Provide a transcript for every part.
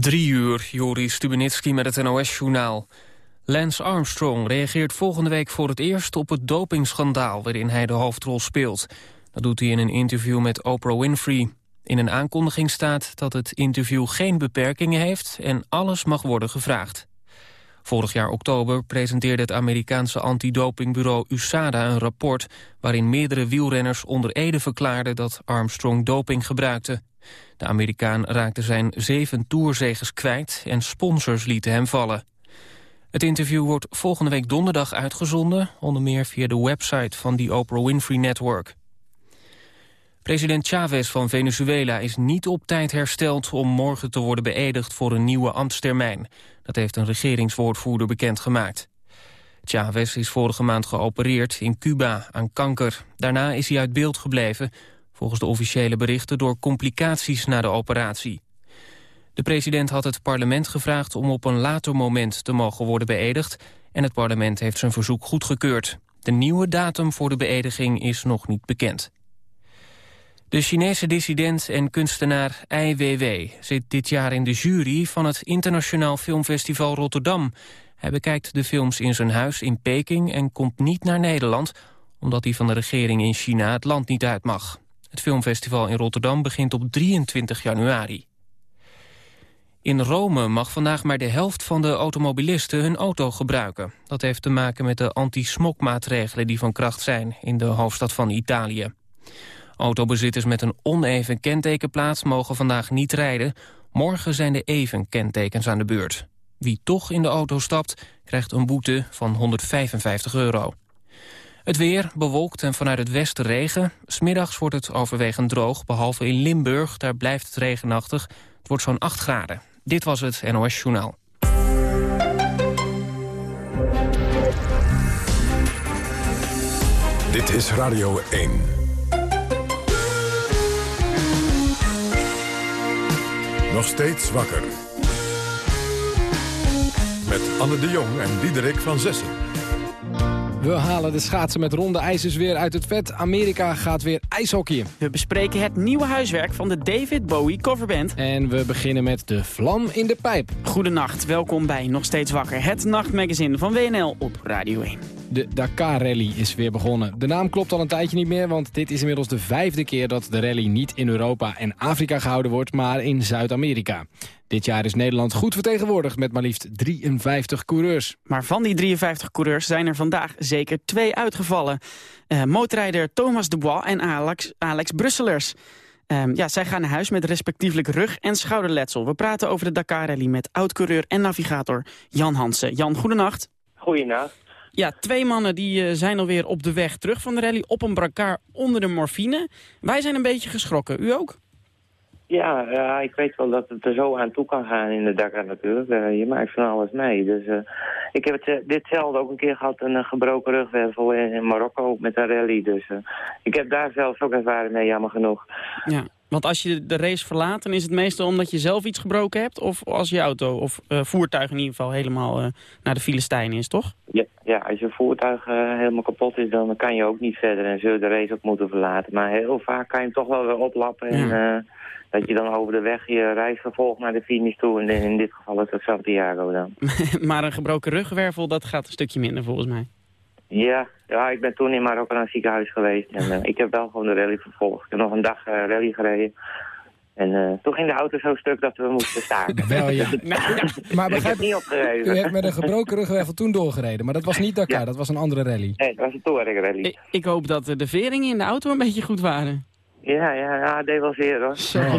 Drie uur, Joris Stubenitski met het NOS-journaal. Lance Armstrong reageert volgende week voor het eerst op het dopingschandaal... waarin hij de hoofdrol speelt. Dat doet hij in een interview met Oprah Winfrey. In een aankondiging staat dat het interview geen beperkingen heeft... en alles mag worden gevraagd. Vorig jaar oktober presenteerde het Amerikaanse antidopingbureau USADA een rapport... waarin meerdere wielrenners onder Ede verklaarden dat Armstrong doping gebruikte. De Amerikaan raakte zijn zeven toerzegers kwijt en sponsors lieten hem vallen. Het interview wordt volgende week donderdag uitgezonden... onder meer via de website van die Oprah Winfrey Network. President Chavez van Venezuela is niet op tijd hersteld... om morgen te worden beëdigd voor een nieuwe ambtstermijn. Dat heeft een regeringswoordvoerder bekendgemaakt. Chavez is vorige maand geopereerd in Cuba aan kanker. Daarna is hij uit beeld gebleven volgens de officiële berichten door complicaties na de operatie. De president had het parlement gevraagd om op een later moment te mogen worden beëdigd en het parlement heeft zijn verzoek goedgekeurd. De nieuwe datum voor de beëdiging is nog niet bekend. De Chinese dissident en kunstenaar Ai Weiwei zit dit jaar in de jury van het Internationaal Filmfestival Rotterdam. Hij bekijkt de films in zijn huis in Peking en komt niet naar Nederland... omdat hij van de regering in China het land niet uit mag. Het filmfestival in Rotterdam begint op 23 januari. In Rome mag vandaag maar de helft van de automobilisten hun auto gebruiken. Dat heeft te maken met de anti-smokmaatregelen die van kracht zijn in de hoofdstad van Italië. Autobezitters met een oneven kentekenplaats mogen vandaag niet rijden. Morgen zijn de even kentekens aan de beurt. Wie toch in de auto stapt, krijgt een boete van 155 euro. Het weer bewolkt en vanuit het westen regen. Smiddags wordt het overwegend droog, behalve in Limburg. Daar blijft het regenachtig. Het wordt zo'n 8 graden. Dit was het NOS Journaal. Dit is Radio 1. Nog steeds wakker. Met Anne de Jong en Diederik van Zessen. We halen de schaatsen met ronde ijzers weer uit het vet. Amerika gaat weer ijshockeyen. We bespreken het nieuwe huiswerk van de David Bowie coverband. En we beginnen met de vlam in de pijp. Goedenacht, welkom bij Nog Steeds Wakker. Het nachtmagazine van WNL op Radio 1. De Dakar Rally is weer begonnen. De naam klopt al een tijdje niet meer, want dit is inmiddels de vijfde keer dat de rally niet in Europa en Afrika gehouden wordt, maar in Zuid-Amerika. Dit jaar is Nederland goed vertegenwoordigd met maar liefst 53 coureurs. Maar van die 53 coureurs zijn er vandaag zeker twee uitgevallen. Uh, motorrijder Thomas Dubois en Alex, Alex Brusselers. Um, ja, zij gaan naar huis met respectievelijk rug- en schouderletsel. We praten over de Dakar Rally met oud-coureur en navigator Jan Hansen. Jan, goedenacht. Goedenacht. Ja, twee mannen die uh, zijn alweer op de weg terug van de rally op een brancard onder de morfine. Wij zijn een beetje geschrokken. U ook? Ja, ik weet wel dat het er zo aan toe kan gaan in de Dakar natuurlijk. Uh, je maakt van alles mee. Dus uh, ik heb het, uh, ditzelfde ook een keer gehad, een gebroken rugwervel in, in Marokko met een rally. Dus ik heb daar zelfs ook ervaring mee, jammer genoeg. Ja, want als je de race verlaat, dan is het meestal omdat je zelf iets gebroken hebt... of als je auto of voertuig in ieder geval helemaal naar de Filistijn is, toch? Ja, ja als je voertuig helemaal kapot is, dan kan je ook niet verder... en zul je de race ook moeten verlaten. Maar heel vaak kan je hem toch wel weer oplappen en... Ja dat je dan over de weg je reis vervolgt naar de finish toe. En in dit geval is dat Santiago dan. maar een gebroken rugwervel, dat gaat een stukje minder volgens mij. Ja, ja ik ben toen in Marokko naar het ziekenhuis geweest. En uh, ik heb wel gewoon de rally vervolgd. Ik heb nog een dag uh, rally gereden. En uh, toen ging de auto zo stuk dat we moesten staan. Wel ja. maar begrijp, ik heb niet opgereden. U hebt met een gebroken rugwervel toen doorgereden. Maar dat was niet Dakar, ja. dat was een andere rally. Nee, dat was een touring rally. Ik, ik, hoop dat de veringen in de auto een beetje goed waren. Ja, ja, ja, deed wel zeer hoor. Zo.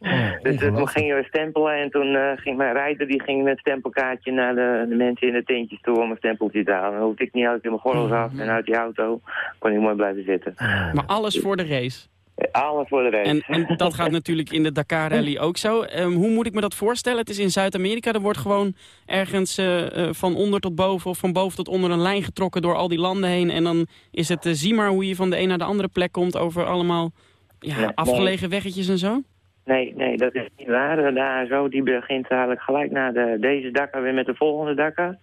Oh, dus toen gingen we stempelen en toen uh, ging mijn rijder die ging met stempelkaartje naar de, de, mensen in de tentjes toe om een stempeltje te halen. Dan hoefde ik niet uit mijn gordels af en uit die auto kon ik mooi blijven zitten. Maar alles voor de race? Alles voor de race. En, en dat gaat natuurlijk in de Dakar Rally ook zo. Um, hoe moet ik me dat voorstellen? Het is in Zuid-Amerika, er wordt gewoon ergens uh, uh, van onder tot boven of van boven tot onder een lijn getrokken door al die landen heen. En dan is het, uh, zie maar hoe je van de een naar de andere plek komt over allemaal ja, nee, afgelegen nee. weggetjes en zo? Nee, nee, dat is niet waar. Daar zo, die begint eigenlijk gelijk na de, deze Dakar weer met de volgende Dakar.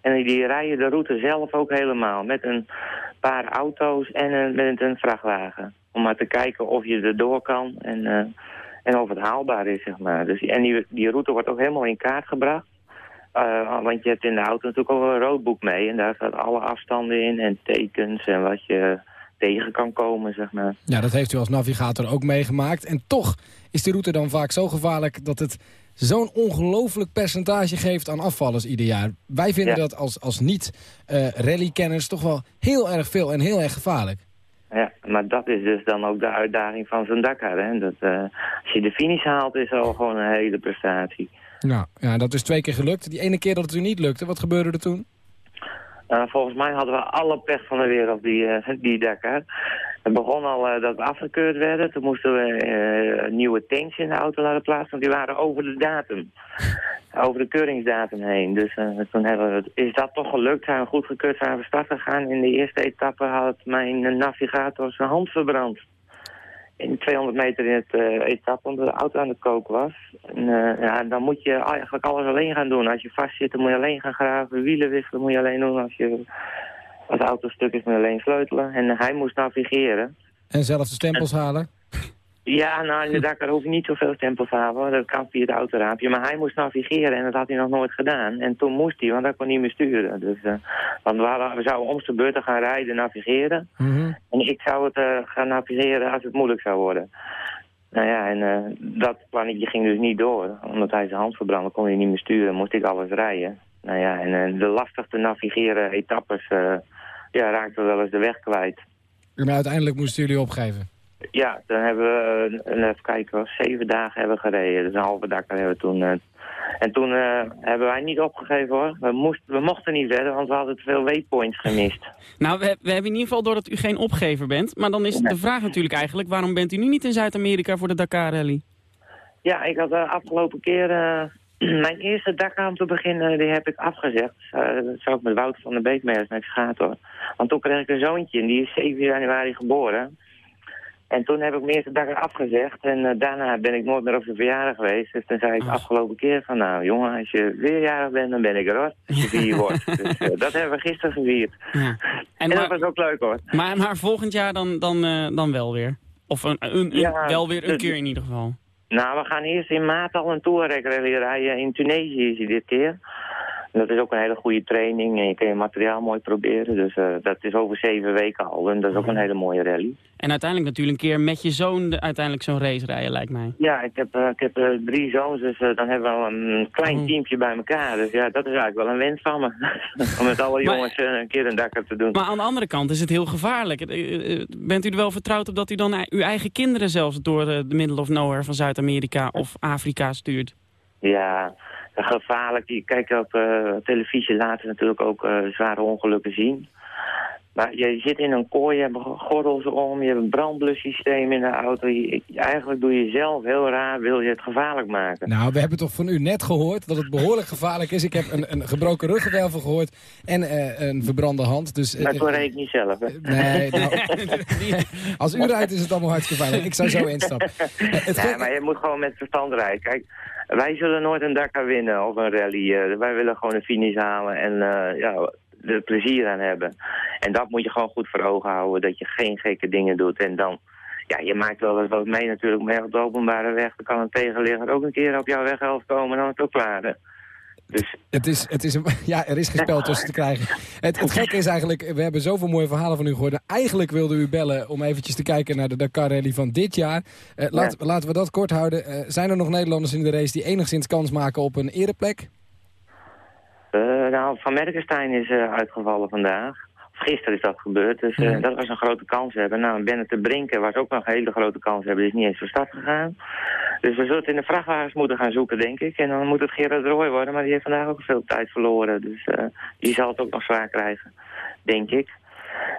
En die rijden de route zelf ook helemaal. Met een paar auto's en een, met een vrachtwagen. Om maar te kijken of je er door kan. En, uh, En of het haalbaar is, zeg maar. Dus, en die, die route wordt ook helemaal in kaart gebracht. Uh, want je hebt in de auto natuurlijk ook een roodboek mee. En daar staat alle afstanden in en tekens en wat je tegen kan komen, zeg maar. Ja, dat heeft u als navigator ook meegemaakt. En toch is die route dan vaak zo gevaarlijk dat het zo'n ongelooflijk percentage geeft aan afvallers ieder jaar. Wij vinden dat als, als niet-rallykenners toch wel heel erg veel en heel erg gevaarlijk. Ja, maar dat is dus dan ook de uitdaging van zo'n Dakar. Hè? Dat, uh, als je de finish haalt is al gewoon een hele prestatie. Nou, ja, dat is twee keer gelukt. Die ene keer dat het u niet lukte, wat gebeurde er toen? Uh, volgens mij hadden we alle pech van de wereld die, uh, die Dakar. Het begon al uh, dat we afgekeurd werden. Toen moesten we nieuwe tanks in de auto laten plaatsen, want die waren over de datum. over de keuringsdatum heen. Dus toen hebben we, is dat toch gelukt. Zijn we goed gekeurd, zijn we start gegaan. In de eerste etappe had mijn navigator zijn hand verbrand in 200 meter in het uh, etappe, omdat de auto aan het koken was. En, uh, ja, dan moet je eigenlijk alles alleen gaan doen. Als je vast zit, dan moet je alleen gaan graven. Wielen wisselen moet je alleen doen. Als, je, als de auto stuk is, moet je alleen sleutelen. En hij moest navigeren. En zelf de stempels halen? Ja, nou in de Dakar hoef je niet zoveel stempels te hebben. Dat kan via het autoraampje. Maar hij moest navigeren en dat had hij nog nooit gedaan. En toen moest hij, want hij kon niet meer sturen. Dus, uh, want we, hadden, we zouden om zijn beurten gaan rijden, navigeren. Mm -hmm. En ik zou het uh, gaan navigeren als het moeilijk zou worden. Nou ja, en uh, dat plannetje ging dus niet door. Omdat hij zijn hand verbrandde, kon hij niet meer sturen. Moest ik alles rijden. Nou ja, en de lastig te navigeren etappes ja, raakten wel eens de weg kwijt. Maar uiteindelijk moesten jullie opgeven? Ja, dan hebben we, even kijken, zeven dagen hebben we gereden. Dus een halve dag hebben we toen... Uh, en toen uh, hebben wij niet opgegeven hoor. We, moest, we mochten niet verder, want we hadden te veel waypoints gemist. nou, we, we, hebben in ieder geval door dat u geen opgever bent. Maar dan is de vraag natuurlijk eigenlijk, waarom bent u nu niet in Zuid-Amerika voor de Dakar Rally? Ja, ik had de afgelopen keer... Uh, mijn eerste Dakar om te beginnen, die heb ik afgezegd. dat zou ik met Wouter van der Beek mee als navigator. Want toen kreeg ik een zoontje en die is 7 januari geboren. En toen heb ik mijn eerste dag afgezegd. En uh, daarna ben ik nooit meer op zijn verjaardag geweest. Dus toen zei ik de afgelopen keer van... Nou jongen, als je weer jarig bent, dan ben ik er hoor. Als je vier wordt. Dus uh, dat hebben we gisteren gevierd. Ja. En, en maar, dat was ook leuk hoor. Maar, maar volgend jaar dan, dan, uh, dan wel weer? Of een, een, een ja, wel weer een keer in ieder geval? Nou, we gaan eerst in maart al een Touareg rijden. In Tunesië is hij dit keer. En dat is ook een hele goede training en je kan je materiaal mooi proberen. Dus uh, dat is over zeven weken al en dat is ook een hele mooie rally. En uiteindelijk natuurlijk een keer met je zoon uiteindelijk zo'n race rijden, lijkt mij. Ja, ik heb, uh, ik heb uh, drie zoons, dus dan hebben we al een klein oh. teampje bij elkaar. Dus ja, dat is eigenlijk wel een wens van me. Om met alle jongens een keer een Dakar te doen. Maar aan de andere kant is het heel gevaarlijk. Bent u er wel vertrouwd op dat u dan uw eigen kinderen zelfs door de middle of nowhere van Zuid-Amerika of Afrika stuurt? Ja, gevaarlijk. Kijk, op uh, televisie laten natuurlijk ook uh, zware ongelukken zien. Maar je zit in een kooi, je hebt gordels om, je hebt een brandblussysteem in de auto. Je, eigenlijk doe je zelf heel raar, wil je het gevaarlijk maken. Nou, we hebben toch van u net gehoord dat het behoorlijk gevaarlijk is. Ik heb een, een gebroken ruggenwervel gehoord en uh, een verbrande hand. Dus, dat reed ik niet zelf, hè? Nee, nou, als u rijdt is het allemaal hartstikke gevaarlijk. Ik zou zo instappen. Het nee, maar je moet gewoon met verstand rijden. Kijk, wij zullen nooit een Dakar winnen of een rally. Uh, wij willen gewoon een finish halen en uh, ja, er plezier aan hebben. En dat moet je gewoon goed voor ogen houden, dat je geen gekke dingen doet. En dan, ja, je maakt wel wat mee natuurlijk, maar op de openbare weg, dan kan een tegenligger ook een keer op jouw weghelft komen en dan is het ook klaar. Dus... Het is, het is een, ja, er is geen spel tussen te krijgen. Het, het gekke is eigenlijk, we hebben zoveel mooie verhalen van u gehoord. Eigenlijk wilde u bellen om eventjes te kijken naar de Dakar Rally van dit jaar. Uh, laat, ja. Laten we dat kort houden. Uh, zijn er nog Nederlanders in de race die enigszins kans maken op een ereplek? Uh, nou, Van Merkenstein is uitgevallen vandaag. Gisteren is dat gebeurd, dus uh, dat was een grote kans hebben. Nou, Bennett de Brinken was ook nog een hele grote kans hebben. Die is niet eens van start gegaan. Dus we zullen het in de vrachtwagens moeten gaan zoeken, denk ik. En dan moet het Gerard Roy worden, maar die heeft vandaag ook veel tijd verloren. Dus uh, die zal het ook nog zwaar krijgen, denk ik.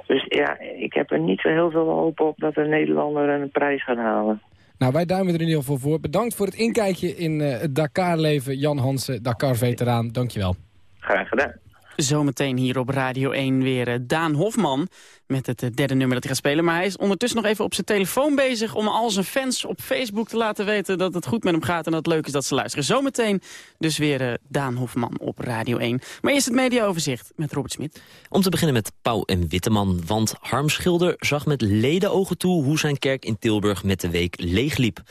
Dus ja, ik heb er niet zo heel veel hoop op dat een Nederlander een prijs gaat halen. Nou, wij duimen er in ieder geval voor. Bedankt voor het inkijkje in uh, het Dakar-leven. Jan Hansen, Dakar-veteraan. Dankjewel. Graag gedaan. Zometeen hier op Radio 1 weer eh, Daan Hofman met het eh, derde nummer dat hij gaat spelen. Maar hij is ondertussen nog even op zijn telefoon bezig om al zijn fans op Facebook te laten weten dat het goed met hem gaat en dat het leuk is dat ze luisteren. Zometeen dus weer uh, Daan Hofman op Radio 1. Maar eerst het mediaoverzicht met Robert Smit. Om te beginnen met Pauw en Witteman, want Harm Schilder zag met ledenogen toe hoe zijn kerk in Tilburg met de week leegliep.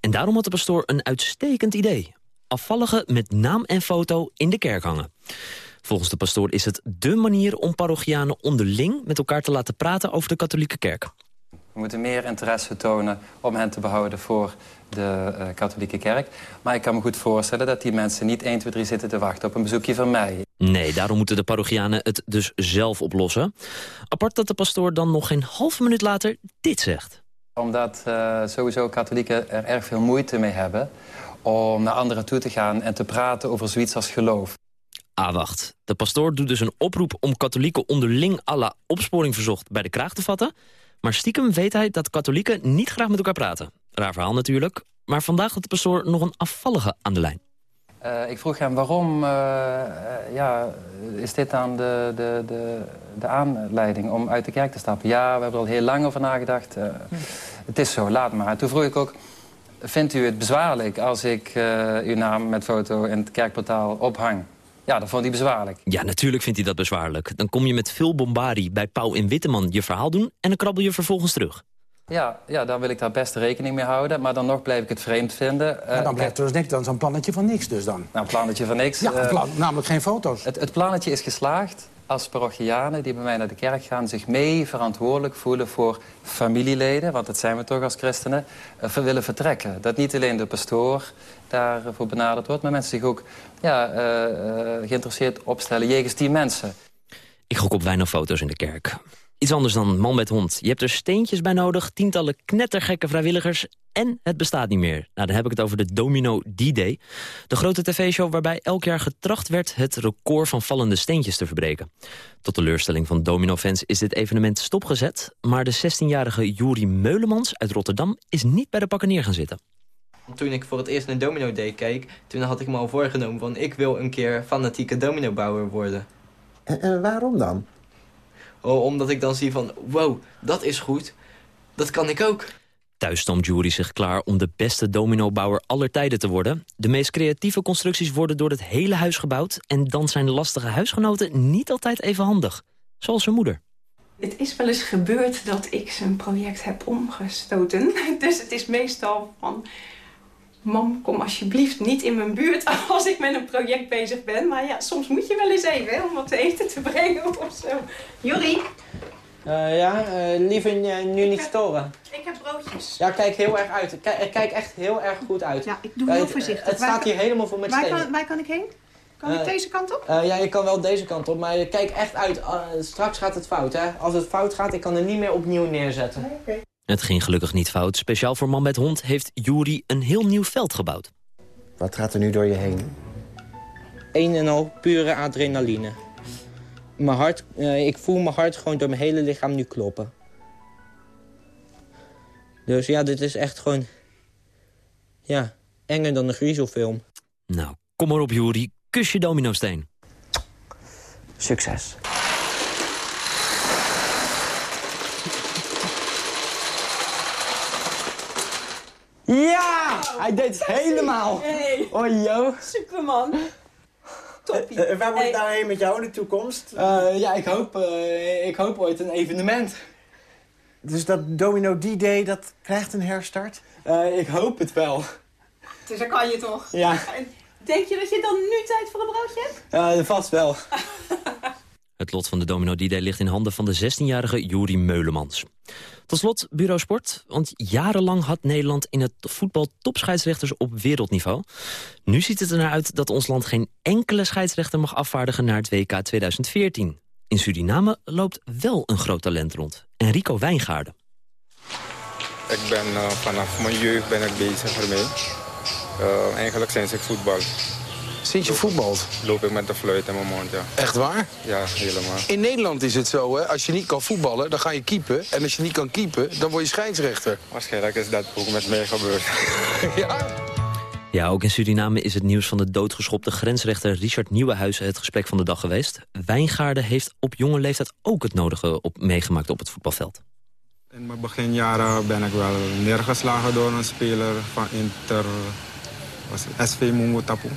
En daarom had de pastoor een uitstekend idee. Afvalligen met naam en foto in de kerk hangen. Volgens de pastoor is het dé manier om parochianen onderling met elkaar te laten praten over de katholieke kerk. We moeten meer interesse tonen om hen te behouden voor de uh, katholieke kerk. Maar ik kan me goed voorstellen dat die mensen niet 1, 2, 3 zitten te wachten op een bezoekje van mij. Nee, daarom moeten de parochianen het dus zelf oplossen. Apart dat de pastoor dan nog geen halve minuut later dit zegt. Omdat uh, sowieso katholieken er erg veel moeite mee hebben om naar anderen toe te gaan en te praten over zoiets als geloof. Ah, wacht. De pastoor doet dus een oproep om katholieken onderling alla opsporing verzocht bij de kraag te vatten. Maar stiekem weet hij dat katholieken niet graag met elkaar praten. Raar verhaal natuurlijk. Maar vandaag had de pastoor nog een afvallige aan de lijn. Uh, ik vroeg hem waarom uh, ja, is dit dan de, de, de, de aanleiding om uit de kerk te stappen? Ja, we hebben er al heel lang over nagedacht. Het is zo, laat maar. Toen vroeg ik ook, vindt u het bezwaarlijk als ik uw naam met foto in het kerkportaal ophang? Ja, dat vond hij bezwaarlijk. Ja, natuurlijk vindt hij dat bezwaarlijk. Dan kom je met veel bombardie bij Pauw en Witteman je verhaal doen... en dan krabbel je vervolgens terug. Ja, ja, dan wil ik daar best rekening mee houden. Maar dan nog blijf ik het vreemd vinden. Maar dan blijft er dus niks, dan zo'n plannetje van niks dus dan. Nou, een plannetje van niks. Ja, uh, plan, namelijk geen foto's. Het, het plannetje is geslaagd als parochianen die bij mij naar de kerk gaan... zich mee verantwoordelijk voelen voor familieleden... want dat zijn we toch als christenen, uh, willen vertrekken. Dat niet alleen de pastoor daarvoor benaderd wordt... maar mensen zich ook ja, uh, geïnteresseerd opstellen jegens die mensen. Ik gok op weinig foto's in de kerk. Iets anders dan man met hond. Je hebt er steentjes bij nodig, tientallen knettergekke vrijwilligers... en het bestaat niet meer. Nou, dan heb ik het over de Domino D-Day. De grote tv-show waarbij elk jaar getracht werd... het record van vallende steentjes te verbreken. Tot teleurstelling van Domino-fans is dit evenement stopgezet... maar de 16-jarige Juri Meulemans uit Rotterdam is niet bij de pakken neer gaan zitten. Toen ik voor het eerst naar Domino Day keek... toen had ik me al voorgenomen van... ik wil een keer fanatieke dominobouwer worden. En, en waarom dan? Oh, omdat ik dan zie van, wow, dat is goed. Dat kan ik ook. Thuis stond Jury zich klaar om de beste dominobouwer aller tijden te worden. De meest creatieve constructies worden door het hele huis gebouwd... en dan zijn lastige huisgenoten niet altijd even handig. Zoals zijn moeder. Het is wel eens gebeurd dat ik zijn project heb omgestoten. Dus het is meestal van... Mam, kom alsjeblieft niet in mijn buurt als ik met een project bezig ben. Maar ja, soms moet je wel eens even hè, om wat te eten te brengen of zo. Juri? Uh, ja, uh, liever uh, nu niet storen. Ik heb broodjes. Ja, kijk heel erg uit. Kijk, kijk echt heel erg goed uit. Ja, ik doe heel voorzichtig. Het staat hier helemaal vol met waar stenen. Kan, waar kan ik heen? Kan ik deze kant op? ja, je kan wel deze kant op, maar kijk echt uit. straks gaat het fout, hè. Als het fout gaat, ik kan het niet meer opnieuw neerzetten. Nee, okay. Het ging gelukkig niet fout. Speciaal voor man met hond heeft Juri een heel nieuw veld gebouwd. Wat gaat er nu door je heen? Een en al pure adrenaline. Mijn hart, uh, ik voel mijn hart gewoon door mijn hele lichaam nu kloppen. Dus ja, dit is echt gewoon... Ja, enger dan een griezelfilm. Nou, kom maar op Juri. Kus je dominosteen. Succes. Ja! Hij deed het helemaal. Hey. Oh, yo. Superman. Toppie. Uh, waar moet hey. ik nou heen met jou in de toekomst? Uh, ja, ik hoop, ik hoop ooit een evenement. Dus dat Domino D-Day, dat krijgt een herstart? ik hoop het wel. Dus dan kan je toch? Ja. Denk je dat je dan nu tijd voor een broodje hebt? Ja, vast wel. Het lot van de Domino D-Day ligt in handen van de 16-jarige Juri Meulemans. Tot slot, Bureau Sport. Want jarenlang had Nederland in het voetbal topscheidsrechters op wereldniveau. Nu ziet het er naar uit dat ons land geen enkele scheidsrechter mag afvaardigen naar het WK 2014. In Suriname loopt wel een groot talent rond. Enrico Wijngaarden. Ik ben uh, vanaf mijn jeugd ben ik bezig ermee. Uh, eigenlijk sinds ik voetbal. Sinds je voetbalt? Loop ik met de fluit in mijn mond, ja. Echt waar? Ja, helemaal. In Nederland is het zo, hè? Als je niet kan voetballen, dan ga je keepen. En als je niet kan keepen, dan word je scheidsrechter. Waarschijnlijk is dat ook met mij gebeurd. ja? Ja, ook in Suriname is het nieuws van de doodgeschopte grensrechter Richard Nieuwenhuizen het gesprek van de dag geweest. Wijngaarden heeft op jonge leeftijd ook het nodige op, meegemaakt op het voetbalveld. In mijn beginjaren ben ik wel neergeslagen door een speler van Inter, was SV Mungo Tapu.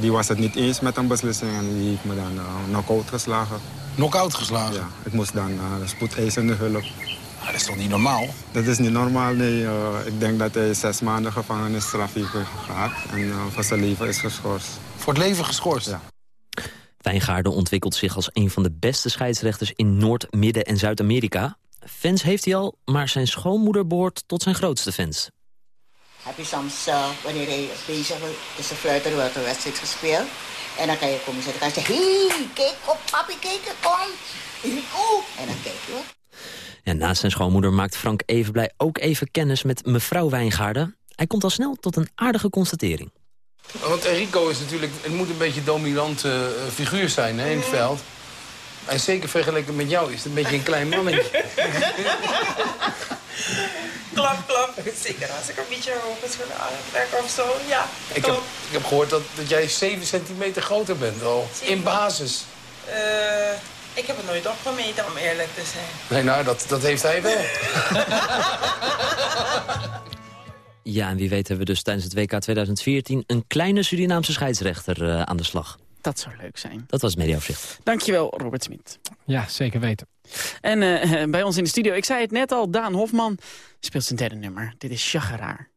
Die was het niet eens met een beslissing en die heeft me dan uh, knock-out geslagen. Knock-out geslagen? Ja, ik moest dan uh, spoedeisende hulp. Ah, dat is toch niet normaal? Dat is niet normaal, nee. Uh, ik denk dat hij zes maanden gevangenisstraf heeft gehad en uh, voor zijn leven is geschorst. Voor het leven geschorst? Ja. Wijngaarden ontwikkelt zich als een van de beste scheidsrechters in Noord-, Midden- en Zuid-Amerika. Fans heeft hij al, maar zijn schoonmoeder behoort tot zijn grootste fans. Heb je soms, uh, wanneer hij bezig is de fluiter, wordt een wedstrijd gespeeld. En dan kan je komen zitten en zeggen, hé, hey, kijk op, papi, kijk, kom. Oeh. En dan kijk je. En naast zijn schoonmoeder maakt Frank Evenblij ook even kennis met mevrouw Wijngaarden. Hij komt al snel tot een aardige constatering. Want Enrico is natuurlijk, het moet een beetje een dominante uh, figuur zijn hè, in het veld. En zeker vergeleken met jou is het een beetje een klein mannetje. klap, klap. Zeker als ik een beetje hoog is aantrek of zo, ja. Ik heb, ik heb gehoord dat, dat jij 7 centimeter groter bent al, in basis. Uh, ik heb het nooit opgemeten, om eerlijk te zijn. Nee, nou, dat, dat heeft hij wel. ja, en wie weet hebben we dus tijdens het WK 2014... een kleine Surinaamse scheidsrechter uh, aan de slag. Dat zou leuk zijn. Dat was het mediaoverzicht. Dankjewel, Robert Smit. Ja, zeker weten. En uh, bij ons in de studio, ik zei het net al, Daan Hofman speelt zijn derde nummer. Dit is Chageraar.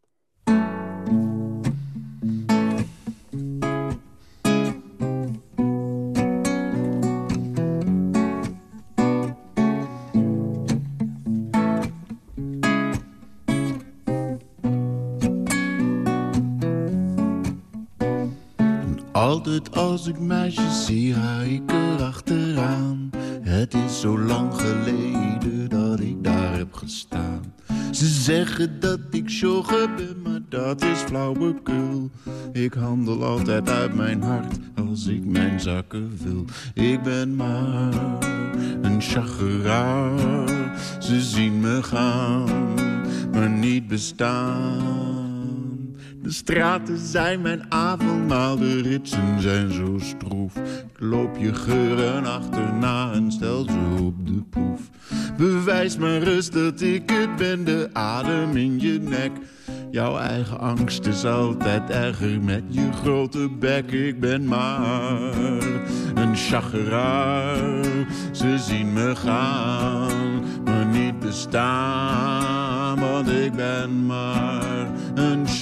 Altijd als ik meisjes zie, ga ik erachteraan. Het is zo lang geleden dat ik daar heb gestaan. Ze zeggen dat ik jogger ben, maar dat is flauwekul. Ik handel altijd uit mijn hart als ik mijn zakken vul. Ik ben maar een chageraar. Ze zien me gaan, maar niet bestaan. De straten zijn mijn avondmaal, de ritsen zijn zo stroef. Ik loop je geuren achterna en stel ze op de proef. Bewijs maar rust dat ik het ben, de adem in je nek. Jouw eigen angst is altijd erger met je grote bek. Ik ben maar een chageraar. Ze zien me gaan, maar niet bestaan. Want ik ben maar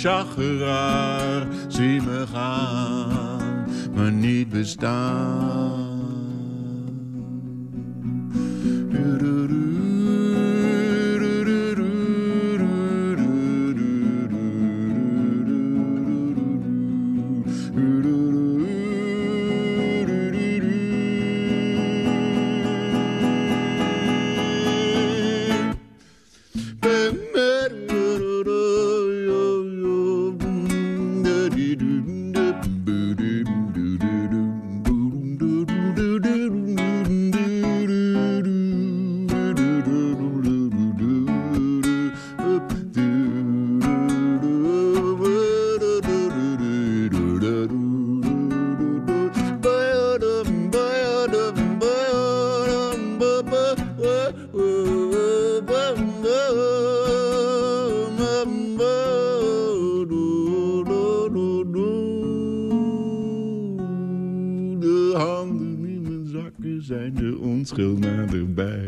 chageraar. Zie me gaan, maar niet bestaan. Onschuld naderbij.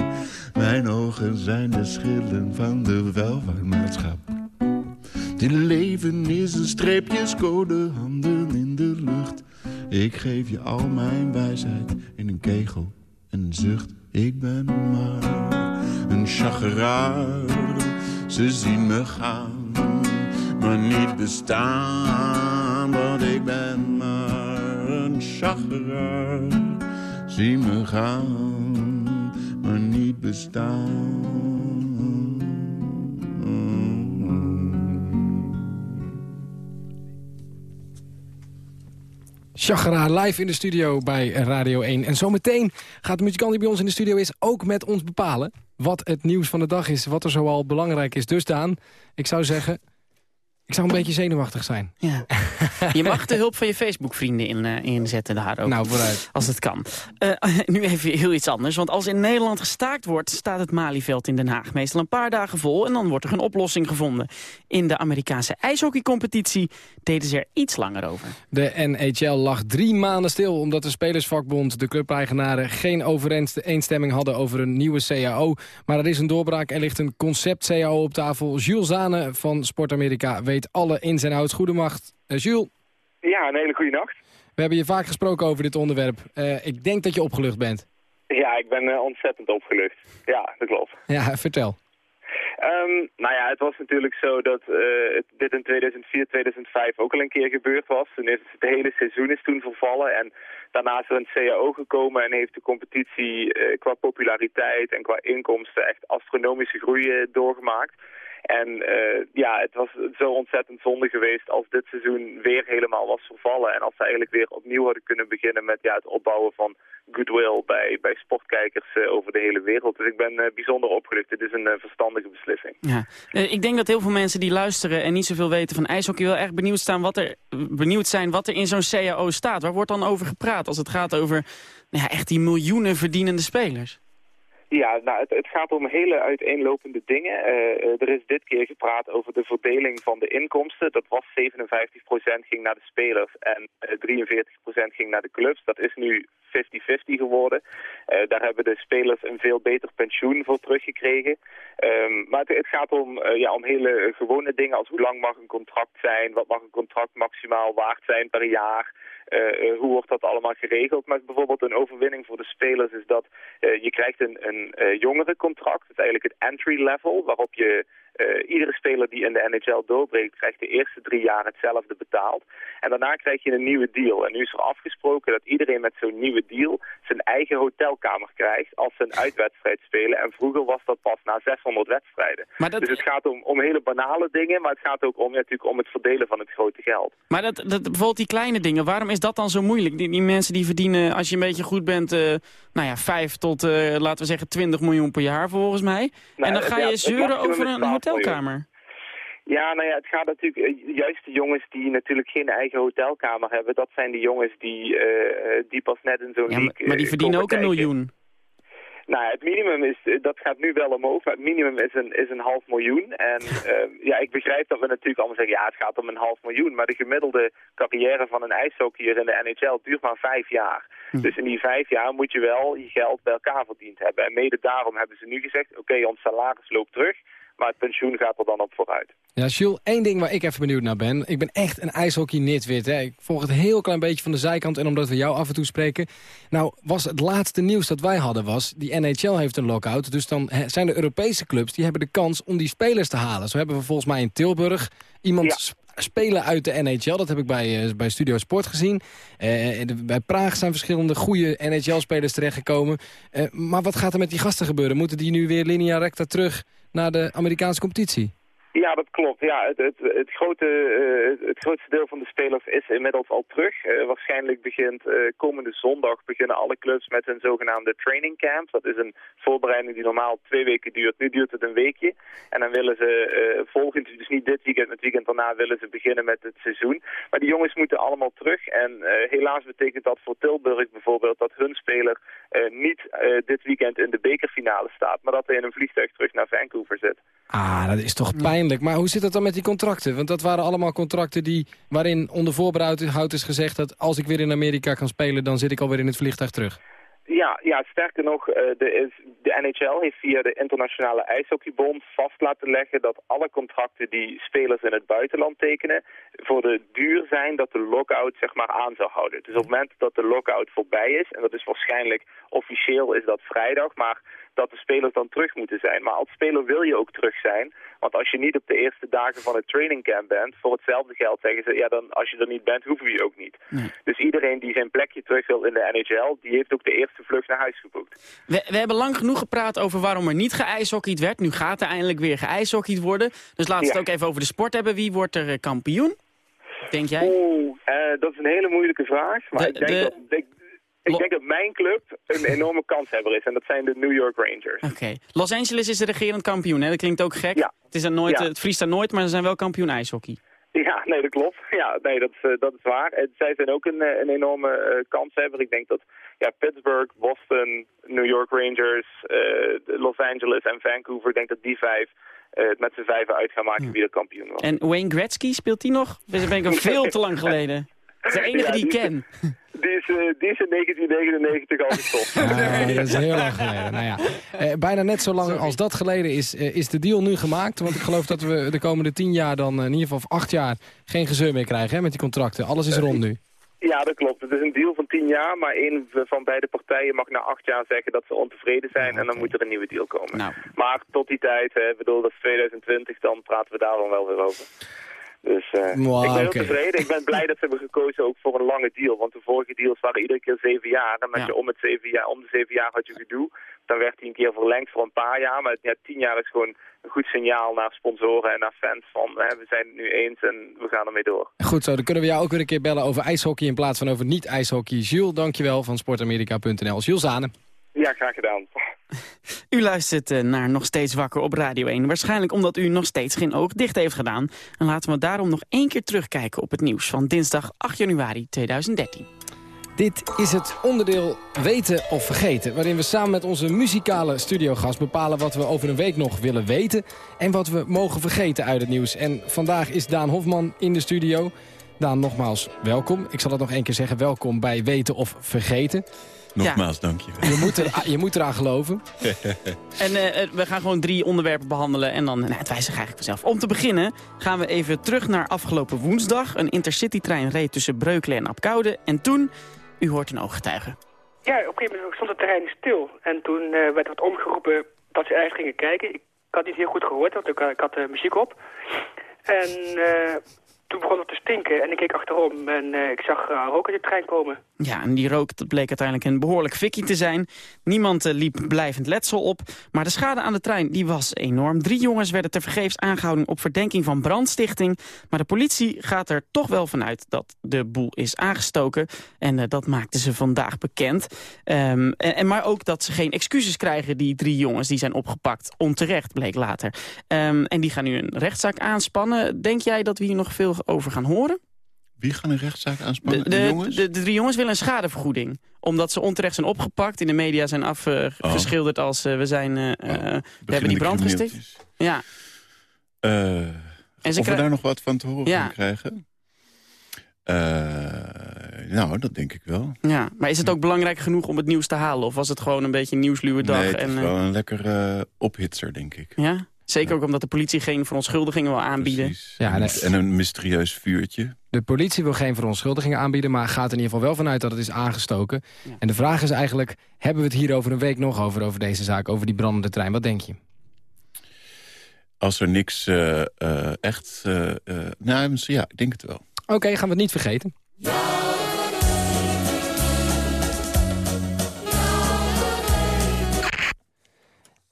Mijn ogen zijn de schillen van de welvaartmaatschappij. Dit leven is een streepjescode, handen in de lucht. Ik geef je al mijn wijsheid in een kegel en een zucht. Ik ben maar een chageraar. Ze zien me gaan, maar niet bestaan. Want ik ben maar een chageraar. Zie me gaan, maar niet bestaan. Chagra live in de studio bij Radio 1. En zometeen gaat de muzikant die bij ons in de studio is... ook met ons bepalen wat het nieuws van de dag is. Wat er zoal belangrijk is. Dus Daan, ik zou zeggen... Ik zou een beetje zenuwachtig zijn. Ja. Je mag de hulp van je Facebook-vrienden in, eh, inzetten daar ook. Nou, vooruit. Als het kan. Eh, nu even heel iets anders. Want als in Nederland gestaakt wordt, staat het Malieveld in Den Haag meestal een paar dagen vol. En dan wordt er een oplossing gevonden. In de Amerikaanse ijshockeycompetitie deden ze er iets langer over. De NHL lag drie maanden stil omdat de Spelersvakbond, de clubeigenaren, geen overeenstemming hadden over een nieuwe CAO. Maar er is een doorbraak, er ligt een concept CAO op tafel. Jules Zane van Sport Amerika weet alle ins en outs. Goedemacht, uh, Jules. Ja, een hele goede nacht. We hebben je vaak gesproken over dit onderwerp. Uh, ik denk dat je opgelucht bent. Ja, ik ben uh, ontzettend opgelucht. Ja, dat klopt. Ja, vertel. Um, nou ja, het was natuurlijk zo dat uh, het, dit in 2004, 2005 ook al een keer gebeurd was. Toen is het hele seizoen is toen vervallen en daarna is er een CAO gekomen en heeft de competitie uh, qua populariteit en qua inkomsten echt astronomische groei doorgemaakt. En uh, ja, het was zo ontzettend zonde geweest als dit seizoen weer helemaal was vervallen. En als ze eigenlijk weer opnieuw hadden kunnen beginnen met ja, het opbouwen van goodwill bij, bij sportkijkers uh, over de hele wereld. Dus ik ben uh, bijzonder opgelucht. Het is een verstandige beslissing. Ja. ik denk dat heel veel mensen die luisteren en niet zoveel weten van ijshockey... wel erg benieuwd, staan wat er, benieuwd zijn wat er in zo'n CAO staat. Waar wordt dan over gepraat als het gaat over nou ja, echt die miljoenen verdienende spelers? Ja, nou, het, gaat om hele uiteenlopende dingen. Uh, er is dit keer gepraat over de verdeling van de inkomsten. Dat was 57% ging naar de spelers en uh, 43% ging naar de clubs. Dat is nu 50-50 geworden. Daar hebben de spelers een veel beter pensioen voor teruggekregen. Um, maar het, het, gaat om, ja, om hele gewone dingen als hoe lang mag een contract zijn, wat mag een contract maximaal waard zijn per jaar... Uh, hoe wordt dat allemaal geregeld? Maar bijvoorbeeld een overwinning voor de spelers is dat uh, je krijgt een, een uh, jongerencontract. Is eigenlijk het entry level, waarop je iedere speler die in de NHL doorbreekt, krijgt de eerste drie jaar hetzelfde betaald. En daarna krijg je een nieuwe deal. En nu is er afgesproken dat iedereen met zo'n nieuwe deal zijn eigen hotelkamer krijgt als ze een uitwedstrijd spelen. En vroeger was dat pas na 600 wedstrijden. Dat... Dus het gaat om, om hele banale dingen, maar het gaat ook om, natuurlijk om het verdelen van het grote geld. Maar dat, dat, bijvoorbeeld die kleine dingen, waarom is dat dan zo moeilijk? Die, die mensen die verdienen, als je een beetje goed bent, uh, nou ja, 5 tot, uh, laten we zeggen, 20 miljoen per jaar volgens mij. Nou, en dan ga je ja, zeuren over een hotelkamer. Ja, nou ja, het gaat natuurlijk, juist de jongens die natuurlijk geen eigen hotelkamer hebben, dat zijn de jongens die, uh, die pas net in zo'n ja, Maar die verdienen ook een miljoen. Nou, het minimum is, dat gaat nu wel omhoog, maar het minimum is een, is een half miljoen. En uh, ja, ik begrijp dat we natuurlijk allemaal zeggen, ja, het gaat om een half miljoen. Maar de gemiddelde carrière van een ijshockeyer in de NHL duurt maar vijf jaar. Hm. Dus in die vijf jaar moet je wel je geld bij elkaar verdiend hebben. En mede daarom hebben ze nu gezegd, oké, okay, ons salaris loopt terug. Maar het pensioen gaat er dan op vooruit. Ja, Jules, één ding waar ik even benieuwd naar ben. Ik ben echt een ijshockey-nitwit. Ik volg het heel klein beetje van de zijkant en omdat we jou af en toe spreken. Nou, was het laatste nieuws dat wij hadden was... die NHL heeft een lockout. Dus dan zijn de Europese clubs die hebben de kans om die spelers te halen. Zo hebben we volgens mij in Tilburg iemand... Ja spelen uit de NHL. Dat heb ik bij, uh, bij Studio Sport gezien. Uh, bij Praag zijn verschillende goede NHL-spelers terechtgekomen. Uh, maar wat gaat er met die gasten gebeuren? Moeten die nu weer linea recta terug naar de Amerikaanse competitie? Ja, dat klopt. Ja, het, het, het, grote, uh, het grootste deel van de spelers is inmiddels al terug. Uh, waarschijnlijk begint uh, komende zondag beginnen alle clubs met hun zogenaamde training camp. Dat is een voorbereiding die normaal twee weken duurt. Nu duurt het een weekje. En dan willen ze volgend, dus niet dit weekend, het weekend daarna willen ze beginnen met het seizoen. Maar die jongens moeten allemaal terug. En helaas betekent dat voor Tilburg bijvoorbeeld dat hun speler niet dit weekend in de bekerfinale staat. Maar dat hij in een vliegtuig terug naar Vancouver zit. Ah, dat is toch Maar hoe zit het dan met die contracten? Want dat waren allemaal contracten die, waarin onder voorbehoud is gezegd... dat als ik weer in Amerika kan spelen, dan zit ik alweer in het vliegtuig terug. Ja, ja sterker nog, de, is, de NHL heeft via de Internationale IJshockeybond vast laten leggen dat alle contracten die spelers in het buitenland tekenen voor de duur zijn dat de lockout zeg maar aan zou houden. Dus op het moment dat de lockout voorbij is, en dat is waarschijnlijk officieel is dat vrijdag, maar dat de spelers dan terug moeten zijn. Maar als speler wil je ook terug zijn. Want als je niet op de eerste dagen van het trainingcamp bent... voor hetzelfde geld zeggen ze... ja, dan als je er niet bent, hoeven we je ook niet. Nee. Dus iedereen die zijn plekje terug wil in de NHL... die heeft ook de eerste vlucht naar huis geboekt. We, we hebben lang genoeg gepraat over waarom er niet geijshockeyd werd. Nu gaat er eindelijk weer geijshockeyd worden. Dus laten we het ook even over de sport hebben. Wie wordt er kampioen? Denk jij? Oeh, uh, dat is een hele moeilijke vraag. Maar de, ik denk de... dat... Ik, ik denk dat mijn club een enorme kanshebber is. En dat zijn de New York Rangers. Oké. Okay. Los Angeles is de regerend kampioen, hè? Dat klinkt ook gek. Ja. Het, is nooit, ja. het vriest daar nooit, maar ze zijn wel kampioen ijshockey. Ja, nee, dat klopt. Ja, nee, dat, is, eh, dat is waar. En zij zijn ook een, eh, een enorme kanshebber. Ik denk dat ja, Pittsburgh, Boston, New York Rangers, Los Angeles en Vancouver, ik denk dat die vijf het met z'n vijven uit gaan maken wie de kampioen wordt. En Wayne Gretzky, speelt die nog? Dat ben ik al veel te lang geleden. Is de enige die ik ken. Die is, die is in 1999 al gestopt. Ja, dat is heel lang geleden. Nou ja, eh, bijna net zo lang als dat geleden is, eh, is de deal nu gemaakt. Want ik geloof dat we de komende tien jaar dan, in ieder geval of acht jaar, geen gezeur meer krijgen hè, met die contracten. Alles is rond nu. Ja, dat klopt. Het is een deal van tien jaar, maar een van beide partijen mag na acht jaar zeggen dat ze ontevreden zijn en dan moet er een nieuwe deal komen. Nou. Maar tot die tijd, hè, bedoel, dat is 2020, dan praten we daar dan wel weer over. Dus uh, wow, ik ben heel okay. tevreden. Ik ben blij dat ze hebben gekozen ook voor een lange deal. Want de vorige deals waren iedere keer zeven jaar. En met je om, het zeven jaar, om de zeven jaar had je gedoe. Dan werd hij een keer verlengd voor een paar jaar. Maar ja, tien jaar is gewoon een goed signaal naar sponsoren en naar fans. Van hè, we zijn het nu eens en we gaan ermee door. Goed zo, dan kunnen we jou ook weer een keer bellen over ijshockey in plaats van over niet-ijshockey. Jules, dankjewel van sportamerika.nl. Jules Zane. Ja, graag gedaan. U luistert uh, naar Nog Steeds Wakker op Radio 1. Waarschijnlijk omdat u nog steeds geen oog dicht heeft gedaan. En laten we daarom nog één keer terugkijken op het nieuws van dinsdag 8 januari 2013. Dit is het onderdeel Weten of Vergeten... waarin we samen met onze muzikale studiogast bepalen wat we over een week nog willen weten... en wat we mogen vergeten uit het nieuws. En vandaag is Daan Hofman in de studio. Daan, nogmaals welkom. Ik zal het nog één keer zeggen. Welkom bij Weten of Vergeten. Nogmaals, ja. dank je. Je moet, er, je moet eraan geloven. en uh, we gaan gewoon drie onderwerpen behandelen en dan, nou, het wijst zich eigenlijk vanzelf. Om te beginnen gaan we even terug naar afgelopen woensdag. Een intercitytrein reed tussen Breukelen en Apkoude. En toen, u hoort een ooggetuige. Ja, op een gegeven moment stond de trein stil. En toen uh, werd wat omgeroepen dat ze eigenlijk gingen kijken. Ik had niet heel goed gehoord, want ik, ik had muziek op. En toen begon het te stinken en ik keek achterom en uh, ik zag uh, rook uit de trein komen. Ja, en die rook dat bleek uiteindelijk een behoorlijk fikkie te zijn. Niemand uh, liep blijvend letsel op, maar de schade aan de trein die was enorm. Drie jongens werden tevergeefs aangehouden op verdenking van brandstichting. Maar de politie gaat er toch wel vanuit dat de boel is aangestoken. En dat maakten ze vandaag bekend. Um, en, maar ook dat ze geen excuses krijgen, die drie jongens die zijn opgepakt. Onterecht, bleek later. Um, en die gaan nu een rechtszaak aanspannen. Denk jij dat we hier nog veel over gaan horen? Wie gaan een rechtszaak aanspannen? De, de, de? De, de, drie jongens willen een schadevergoeding. Omdat ze onterecht zijn opgepakt. In de media zijn afgeschilderd uh, als uh, we zijn... Uh, oh, we hebben die brand gesticht. Ja. en ze of we daar nog wat van te horen ja. krijgen? nou, dat denk ik wel. Ja, maar is het ook belangrijk genoeg om het nieuws te halen? Of was het gewoon een beetje een nieuwsluwe dag? Nee, het is en, wel een lekker ophitser, denk ik. Ja? Zeker ja. ook omdat de politie geen verontschuldigingen wil aanbieden. Ja, en, en een mysterieus vuurtje. De politie wil geen verontschuldigingen aanbieden... maar gaat er in ieder geval wel vanuit dat het is aangestoken. Ja. En de vraag is eigenlijk, hebben we het hier over een week nog over... over deze zaak, over die brandende trein? Wat denk je? Als er niks uh, uh, echt... Uh, nou, ja, ik denk het wel. Oké, okay, gaan we het niet vergeten.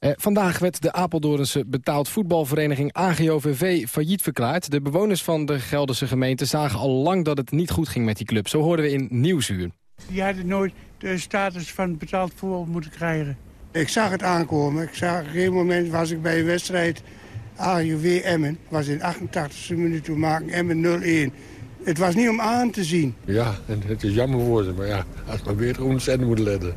Eh, vandaag werd de Apeldoornse betaald voetbalvereniging AGOVV failliet verklaard. De bewoners van de Gelderse gemeente zagen al lang dat het niet goed ging met die club. Zo hoorden we in Nieuwsuur. Die hadden nooit de status van betaald voetbal moeten krijgen. Ik zag het aankomen. Ik zag, op een gegeven moment was ik bij een wedstrijd AGOV Emmen. was in 88e minuut toen maken Emmen 0-1. Het was niet om aan te zien. Ja, en het is jammer voor ze, maar ja, als we weer ontzettend moeten letten.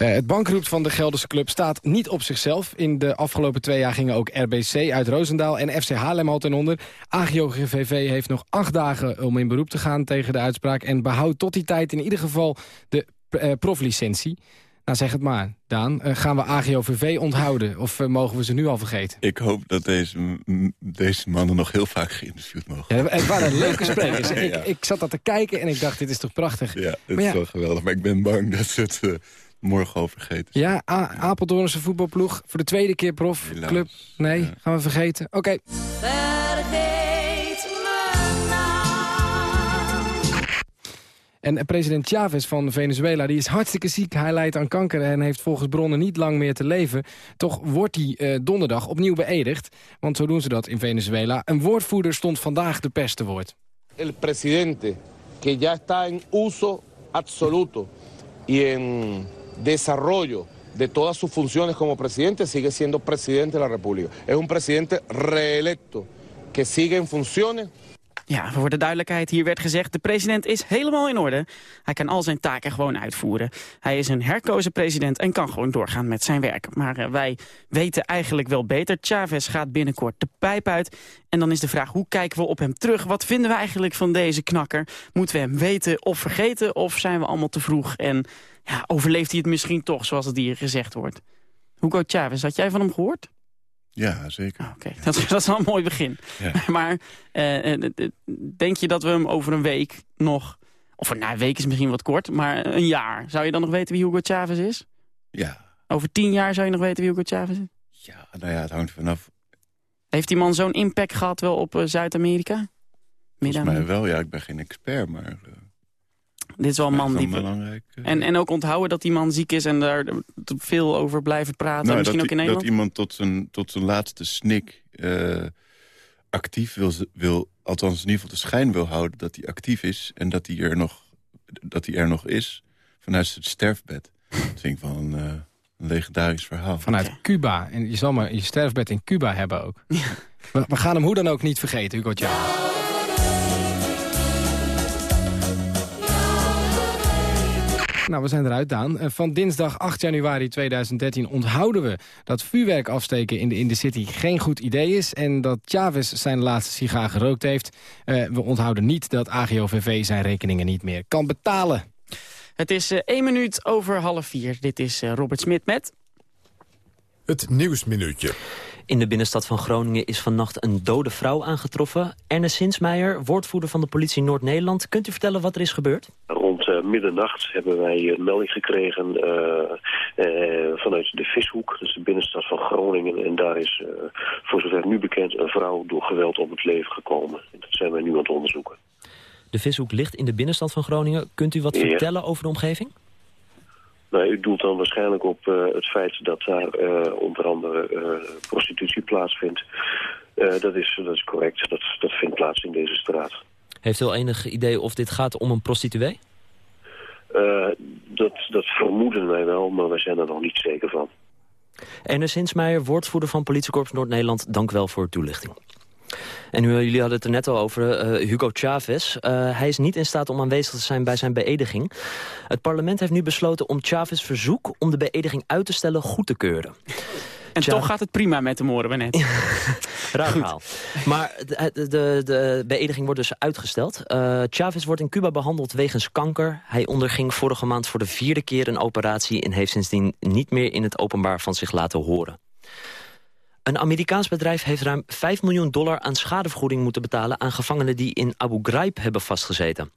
Uh, het bankroet van de Gelderse club staat niet op zichzelf. In de afgelopen twee jaar gingen ook RBC uit Roosendaal en FC Haarlem al ten onder. AGOGVV heeft nog acht dagen om in beroep te gaan tegen de uitspraak... en behoudt tot die tijd in ieder geval de uh, proflicentie. Nou, zeg het maar, Daan. Uh, gaan we AGOVV onthouden of mogen we ze nu al vergeten? Ik hoop dat deze, deze mannen nog heel vaak geïnterviewd mogen. Ja, het waren leuke sprekers. ja. ik, ik zat dat te kijken en ik dacht, dit is toch prachtig. Ja, dit is ja, wel geweldig. Maar ik ben bang dat ze het morgen al vergeten. Ja, A Apeldoornse voetbalploeg. Voor de tweede keer prof. Helaas. Club. Nee, ja. gaan we vergeten. Oké. Okay. En president Chavez van Venezuela die is hartstikke ziek. Hij lijdt aan kanker en heeft volgens bronnen niet lang meer te leven. Toch wordt hij uh, donderdag opnieuw beëdigd. Want zo doen ze dat in Venezuela. Een woordvoerder stond vandaag de pers te woord. El presidente, que ya está en uso absoluto y en desarrollo de todas sus funciones como presidente, sigue siendo presidente de la República. Es un presidente reelecto que siga en funcione. Ja, voor de duidelijkheid, hier werd gezegd... de president is helemaal in orde. Hij kan al zijn taken gewoon uitvoeren. Hij is een herkozen president en kan gewoon doorgaan met zijn werk. Maar uh, wij weten eigenlijk wel beter. Chavez gaat binnenkort de pijp uit. En dan is de vraag, hoe kijken we op hem terug? Wat vinden we eigenlijk van deze knakker? Moeten we hem weten of vergeten? Of zijn we allemaal te vroeg? En ja, overleeft hij het misschien toch, zoals het hier gezegd wordt? Hugo Chavez, had jij van hem gehoord? Ja, zeker. Ah, Oké, dat, dat, is al een mooi begin. Ja. maar uh, denk je dat we hem over een week nog... Of nou, een week is misschien wat kort, maar een jaar. Zou je dan nog weten wie Hugo Chavez is? Ja. Over tien jaar zou je nog weten wie Hugo Chavez is? Ja, nou ja, het hangt vanaf. Heeft die man zo'n impact gehad wel op uh, Zuid-Amerika? Volgens mij wel, ja. Ik ben geen expert, maar... Uh, dit is wel een man die... Belangrijk, uh, en, en ook onthouden dat die man ziek is en daar veel over blijven praten. Nou, misschien dat, ook in Nederland. Dat iemand tot zijn, tot zijn laatste snik uh, actief wil, wil... althans in ieder geval de schijn wil houden dat hij actief is... en dat hij er nog, dat hij er nog is vanuit het sterfbed. dat vind ik wel een, uh, een legendarisch verhaal. Vanuit. Cuba. En je zal maar je sterfbed in Cuba hebben ook. Ja. We, we, gaan hem hoe dan ook niet vergeten, Hugo Chavez. Nou, we zijn eruit, Daan. Van dinsdag 8 januari 2013 onthouden we dat vuurwerk afsteken in de, in de city geen goed idee is... en dat Chavez zijn laatste sigaar gerookt heeft. Uh, we onthouden niet dat AGOVV zijn rekeningen niet meer kan betalen. Het is uh, één minuut over half vier. Dit is uh, Robert Smit met... Het Nieuwsminuutje. In de binnenstad van Groningen is vannacht een dode vrouw aangetroffen. Ernest Sinsmeijer, woordvoerder van de politie Noord-Nederland. Kunt u vertellen wat er is gebeurd? Uh, middernacht hebben wij een melding gekregen uh, uh, vanuit de Vishoek. Dus de binnenstad van Groningen. En daar is, voor zover nu bekend, een vrouw door geweld om het leven gekomen. En dat zijn wij nu aan het onderzoeken. De Vishoek ligt in de binnenstad van Groningen. Kunt u wat ja. vertellen over de omgeving? Nou, u doelt dan waarschijnlijk op uh, het feit dat daar uh, onder andere uh, prostitutie plaatsvindt. dat, is, dat is correct. Dat, dat vindt plaats in deze straat. Heeft u al enig idee of dit gaat om een prostituee? Dat, dat vermoeden wij wel, maar wij zijn er nog niet zeker van. Ernest Hinsmeijer, woordvoerder van Politiekorps Noord-Nederland. Dank wel voor de toelichting. En nu, jullie hadden het er net al over, Hugo Chavez. Hij is niet in staat om aanwezig te zijn bij zijn beëdiging. Het parlement heeft nu besloten om Chavez' verzoek... om de beëdiging uit te stellen goed te keuren. En toch gaat het prima met hem, horen we net. Raar verhaal. Maar de, de, de beëdiging wordt dus uitgesteld. Uh, Chavez wordt in Cuba behandeld wegens kanker. Hij onderging vorige maand voor de vierde keer een operatie... en heeft sindsdien niet meer in het openbaar van zich laten horen. Een Amerikaans bedrijf heeft ruim 5 miljoen dollar aan schadevergoeding moeten betalen... aan gevangenen die in Abu Ghraib hebben vastgezeten.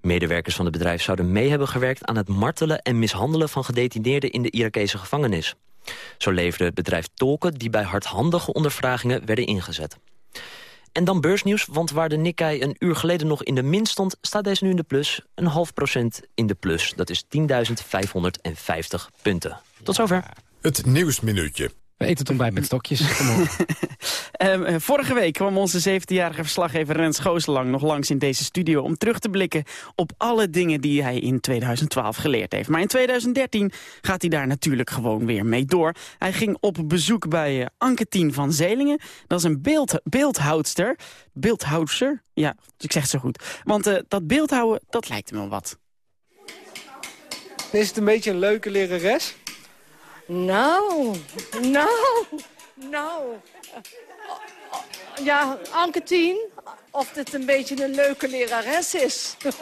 Medewerkers van het bedrijf zouden mee hebben gewerkt... aan het martelen en mishandelen van gedetineerden in de Irakese gevangenis. Zo leverde het bedrijf tolken die bij hardhandige ondervragingen werden ingezet. En dan beursnieuws, want waar de Nikkei een uur geleden nog in de min stond... staat deze nu in de plus, een half procent in de plus. Dat is 10.550 punten. Tot zover. Het Nieuwsminuutje. We eten het ontbijt met stokjes. um, vorige week kwam onze 17-jarige verslaggever Rens Gooselang nog langs in deze studio... om terug te blikken op alle dingen die hij in 2012 geleerd heeft. Maar in 2013 gaat hij daar natuurlijk gewoon weer mee door. Hij ging op bezoek bij uh, Anke van Zelingen. Dat is een beeld, beeldhoudster. Beeldhoudster? Ja, ik zeg het zo goed. Want uh, dat beeldhouden, dat lijkt me wel wat. Is het een beetje een leuke lerares? Nou, nou, nou. Ja, Anke Tien, of dit een beetje een leuke lerares is.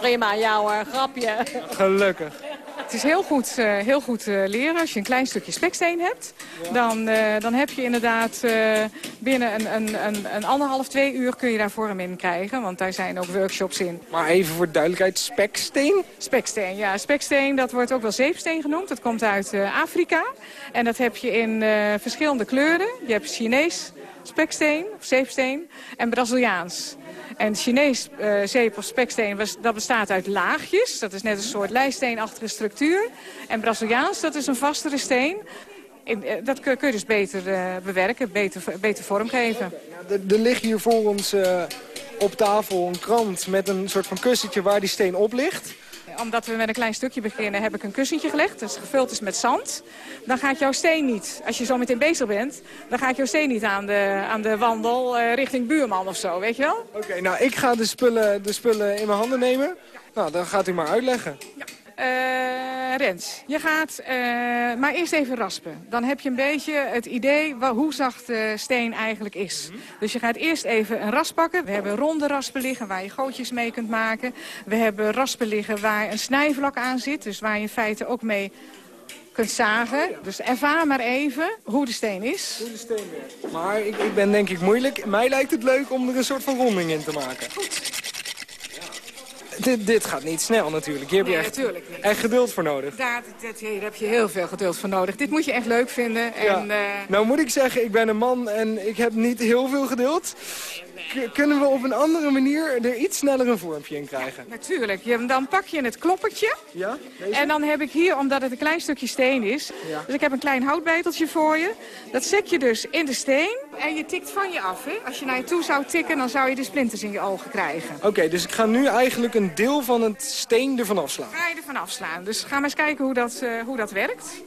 Prima, ja hoor, grapje. Gelukkig. Het is heel goed, uh, heel goed uh, leren. Als je een klein stukje speksteen hebt, dan, dan heb je inderdaad binnen een, een, een, een, anderhalf, twee uur kun je daar vorm in krijgen. Want daar zijn ook workshops in. Maar even voor duidelijkheid, speksteen? Speksteen, ja. Speksteen, dat wordt ook wel zeepsteen genoemd. Dat komt uit Afrika. En dat heb je in verschillende kleuren. Je hebt Chinees speksteen, of zeepsteen, en Braziliaans. En Chinees uh, zeep of speksteen dat bestaat uit laagjes. Dat is net een soort lijsteenachtige structuur. En Braziliaans, dat is een vastere steen. Dat kun je dus beter uh, bewerken, beter, beter vormgeven. Er ligt hier voor ons op tafel een krant met een soort van kussentje waar die steen op ligt. Omdat we met een klein stukje beginnen, heb ik een kussentje gelegd. Dat is gevuld is met zand. Dan gaat jouw steen niet, als je zo meteen bezig bent... dan gaat jouw steen niet aan de, aan de wandel eh, richting buurman of zo, weet je wel? Oké, nou ik ga de spullen, de spullen in mijn handen nemen. Nou, dan gaat u maar uitleggen. Eh, Rens, je gaat eh, maar eerst even raspen. Dan heb je een beetje het idee hoe zacht de steen eigenlijk is. Dus je gaat eerst even een rasp pakken. We hebben ronde raspen liggen waar je gootjes mee kunt maken. We hebben raspen liggen waar een snijvlak aan zit. Dus waar je in feite ook mee kunt zagen. Dus ervaar maar even hoe de steen is. Hoe de steen werkt. Maar ik, ik ben denk ik moeilijk. Mij lijkt het leuk om er een soort van ronding in te maken. Dit, dit gaat niet snel natuurlijk. Hier heb je echt, natuurlijk niet. echt geduld voor nodig. Daar, dat- hier heb je heel veel geduld voor nodig. Dit moet je echt leuk vinden. En, eh, Nou moet ik zeggen, ik ben een man en ik heb niet heel veel geduld. K- kunnen we op een andere manier er iets sneller een vormpje in krijgen? Natuurlijk. Dan pak je het kloppertje. Ja, deze? En dan heb ik hier, omdat het een klein stukje steen is... Ja. dus ik heb een klein houtbeiteltje voor je. Dat zet je dus in de steen en je tikt van je af. Hè? Als je naar je toe zou tikken, dan zou je de splinters in je ogen krijgen. Oké, dus ik ga nu eigenlijk een deel van het steen ervan afslaan. Ga je ervan afslaan. Dus ga maar eens kijken hoe dat, eh, hoe dat werkt.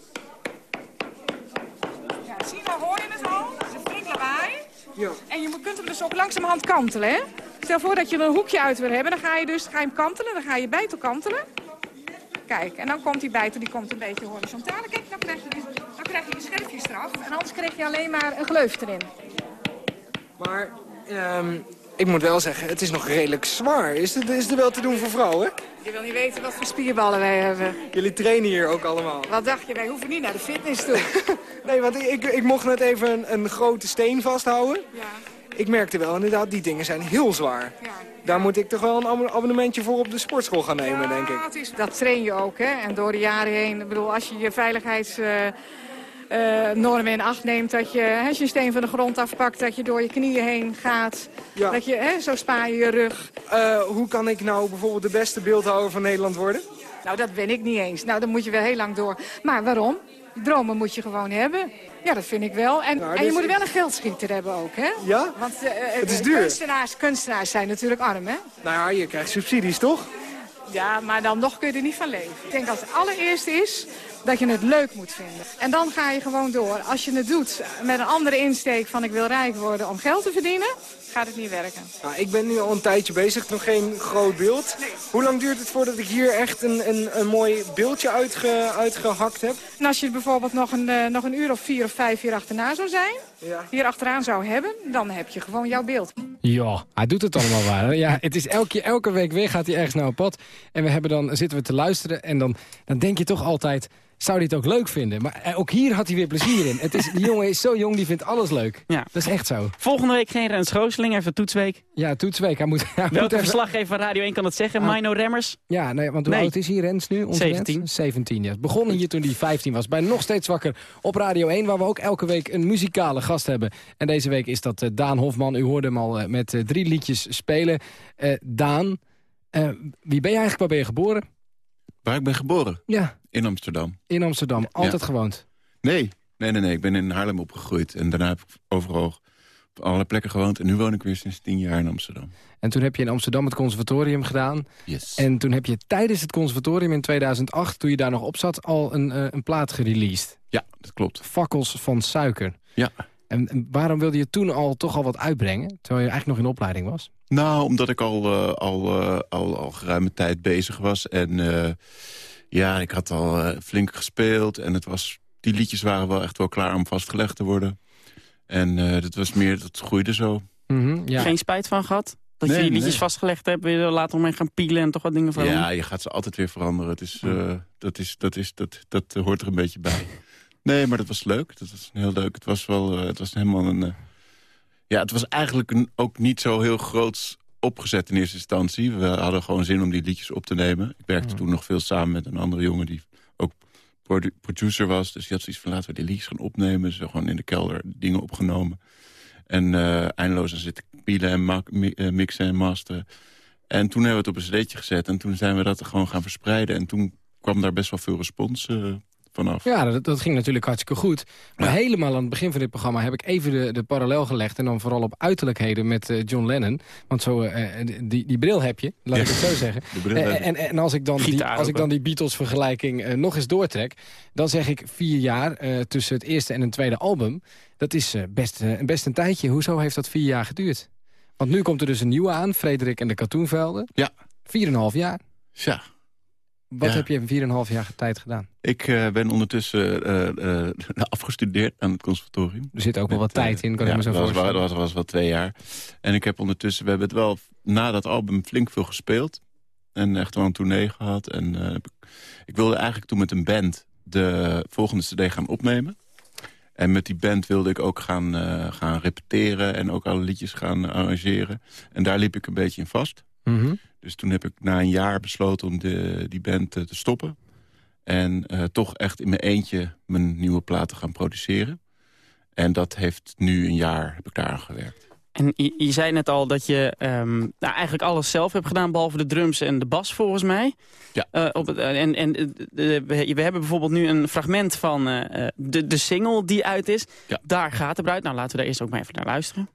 Ja, zie je nou, hoor je het al? Het is een flink lawaai. Ja. En je kunt hem dus ook langzamerhand kantelen, hè? Stel voor dat je er een hoekje uit wil hebben, dan ga je dus ga je hem kantelen, dan ga je bijtel kantelen. Kijk, en dan komt die bijtel, die komt een beetje horizontaal. Kijk, dan krijg je, dus- dan krijg je je scherfjes eraf. En anders krijg je alleen maar een gleuf erin. Maar ehm, ik moet wel zeggen, het is nog redelijk zwaar. Is het, is het wel te doen voor vrouwen? Je wil niet weten wat voor spierballen wij hebben. Jullie trainen hier ook allemaal. Wat dacht je, wij hoeven niet naar de fitness toe. Nee, want ik, ik, ik mocht net even een, een grote steen vasthouden. Ja. Ik merkte wel inderdaad, die dingen zijn heel zwaar. Daar moet ik toch wel een abonne- abonnementje voor op de sportschool gaan nemen, denk ik. Dat, is, dat train je ook, hè. En door de jaren heen, ik bedoel, als je je veiligheidsnormen in acht neemt... dat je, hè, als je een steen van de grond afpakt, dat je door je knieën heen gaat. Ja. Dat je, hè, zo spaar je je rug. Eh, hoe kan ik nou bijvoorbeeld de beste beeldhouwer van Nederland worden? Nou, dat ben ik niet eens. Nou, dan moet je wel heel lang door. Maar waarom? Dromen moet je gewoon hebben. Ja, dat vind ik wel. En, Nou, en je dus moet wel een geldschieter hebben ook, hè? Ja? Want eh, eh, Het is eh, duur. Kunstenaars, kunstenaars zijn natuurlijk arm, hè? Nou ja, je krijgt subsidies, toch? Ja, maar dan nog kun je er niet van leven. Ik denk dat het allereerste is dat je het leuk moet vinden. En dan ga je gewoon door. Als je het doet met een andere insteek van ik wil rijk worden om geld te verdienen, gaat het niet werken. Nou, ik ben nu al een tijdje bezig, nog geen groot beeld. Hoe lang duurt het voordat ik hier echt een, een, een mooi beeldje uitge, uitgehakt heb? En als je bijvoorbeeld nog een, eh, nog een uur of vier of vijf hier achterna zou zijn, Ja. hier achteraan zou hebben, dan heb je gewoon jouw beeld. Ja, hij doet het allemaal waar. hè. Ja, het is elke, elke week weer gaat hij ergens naar een pad. En we hebben dan, zitten we te luisteren en dan, dan denk je toch altijd... zou hij het ook leuk vinden? Maar eh, ook hier had hij weer plezier in. Het is, die jongen is zo jong, die vindt alles leuk. Ja. Dat is echt zo. Volgende week geen Rens Gooseling, even toetsweek. Ja, toetsweek. Hij moet, hij moet Welke even- verslaggever van Radio 1 kan dat zeggen? Ah. Mino Remmers? Ja, nee, want hoe Nee. oud is hij, Rens, nu? onze 17. Rens? 17, ja. Het begon hier toen hij 15 was. Bij Nog Steeds Wakker op Radio 1, waar we ook elke week een muzikale gast hebben. En deze week is dat eh, Daan Hofman. U hoorde hem al eh, met drie liedjes spelen. Eh, Daan, eh, wie ben je eigenlijk? Waar ben je geboren? Waar ik ben geboren? Ja, In Amsterdam. in Amsterdam. Altijd Ja. gewoond. Nee, nee, nee, nee. Ik ben in Haarlem opgegroeid. En daarna heb ik overal op allerlei plekken gewoond. En nu woon ik weer sinds tien jaar in Amsterdam. En toen heb je in Amsterdam het conservatorium gedaan. Yes. En toen heb je tijdens het conservatorium in 2008, toen je daar nog op zat, al een, eh, een plaat gereleased. Ja, dat klopt. Fakkels van suiker. Ja. En, en waarom wilde je toen al toch al wat uitbrengen, terwijl je eigenlijk nog in opleiding was? Nou, omdat ik al, eh, al, eh, al, al geruime tijd bezig was. En ja, ik had al eh, flink gespeeld. En het was, die liedjes waren wel echt wel klaar om vastgelegd te worden. En eh, dat was meer, dat groeide zo. ja. Geen spijt van gehad? Dat Nee, je die liedjes nee. vastgelegd hebt, wil je er later omheen gaan pielen en toch wat dingen veranderen? Ja, je gaat ze altijd weer veranderen. Het is, eh, dat, is, dat, is, dat, dat hoort er een beetje bij. Nee, maar dat was leuk. Dat was heel leuk. Het was wel, eh, het was helemaal een... ja, het was eigenlijk een, ook niet zo heel groots opgezet in eerste instantie. We hadden gewoon zin om die liedjes op te nemen. Ik werkte toen nog veel samen met een andere jongen die ook produ- producer was. Dus die had zoiets van laten we die liedjes gaan opnemen. Dus gewoon in de kelder dingen opgenomen. En eh, eindeloos aan zitten pielen en ma- mi- eh, mixen en masteren. En toen hebben we het op een cd'tje gezet. En toen zijn we dat gewoon gaan verspreiden. En toen kwam daar best wel veel respons eh, vanaf. Ja, dat, dat ging natuurlijk hartstikke goed. Maar helemaal aan het begin van dit programma heb ik even de, de parallel gelegd. En dan vooral op uiterlijkheden met eh, John Lennon. Want zo, eh, die, die bril heb je, laat ik het zo zeggen. Eh, en, en als ik dan die, als ik dan die Beatles-vergelijking eh, nog eens doortrek... dan zeg ik vier jaar eh, tussen het eerste en een tweede album. Dat is eh, best, eh, best een tijdje. Hoezo heeft dat vier jaar geduurd? Want nu komt er dus een nieuwe aan, Frederik en de Katoenvelden. Ja. Vier en een half jaar. Ja. Wat Ja. heb je in vier en een half jaar tijd gedaan? Ik eh, ben ondertussen eh, eh, afgestudeerd aan het conservatorium. Er zit ook wel wat tijd in, kan ja, ik me zo dat was, voorstellen. Dat was, was wel twee jaar. En ik heb ondertussen, we hebben het wel na dat album flink veel gespeeld. En echt wel een tournee gehad. En ik, wilde eigenlijk toen met een band de volgende cd gaan opnemen. En met die band wilde ik ook gaan, gaan repeteren en ook alle liedjes gaan arrangeren. En daar liep ik een beetje in vast. Mhm. Dus toen heb ik na een jaar besloten om de, die band eh, te stoppen. En eh, toch echt in mijn eentje mijn nieuwe plaat te gaan produceren. En dat heeft nu een jaar, heb ik daar aan gewerkt. En je, je zei net al dat je ehm, nou, eigenlijk alles zelf hebt gedaan... behalve de drums en de bas, volgens mij. Ja. Eh, op het, en en de- we, we hebben bijvoorbeeld nu een fragment van eh, eh, de, de single die uit is. Daar gaat het uit. Nou, laten we daar eerst ook maar even naar luisteren.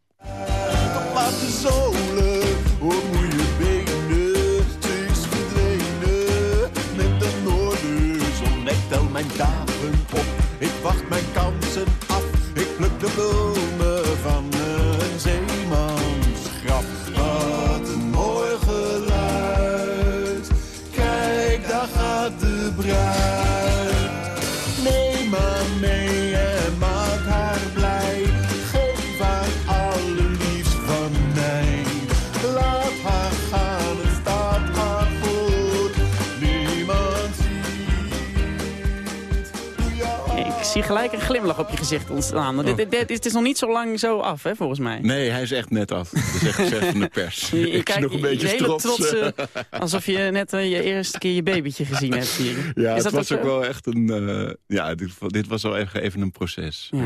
Gelijk een glimlach op je gezicht ontstaan. Dit, dit, dit- het is nog niet zo lang zo af, hè, volgens mij. Nee, hij is echt net af. Dat is echt gezegd van de pers. Je, je ik kijkt nog een je- beetje je hele trots. eh, alsof je net eh, je eerste keer je babytje gezien hebt hier. Ja, is het dat was ook zo? wel echt een... eh, ja, dit, dit was wel even, even een proces. Ja. Eh,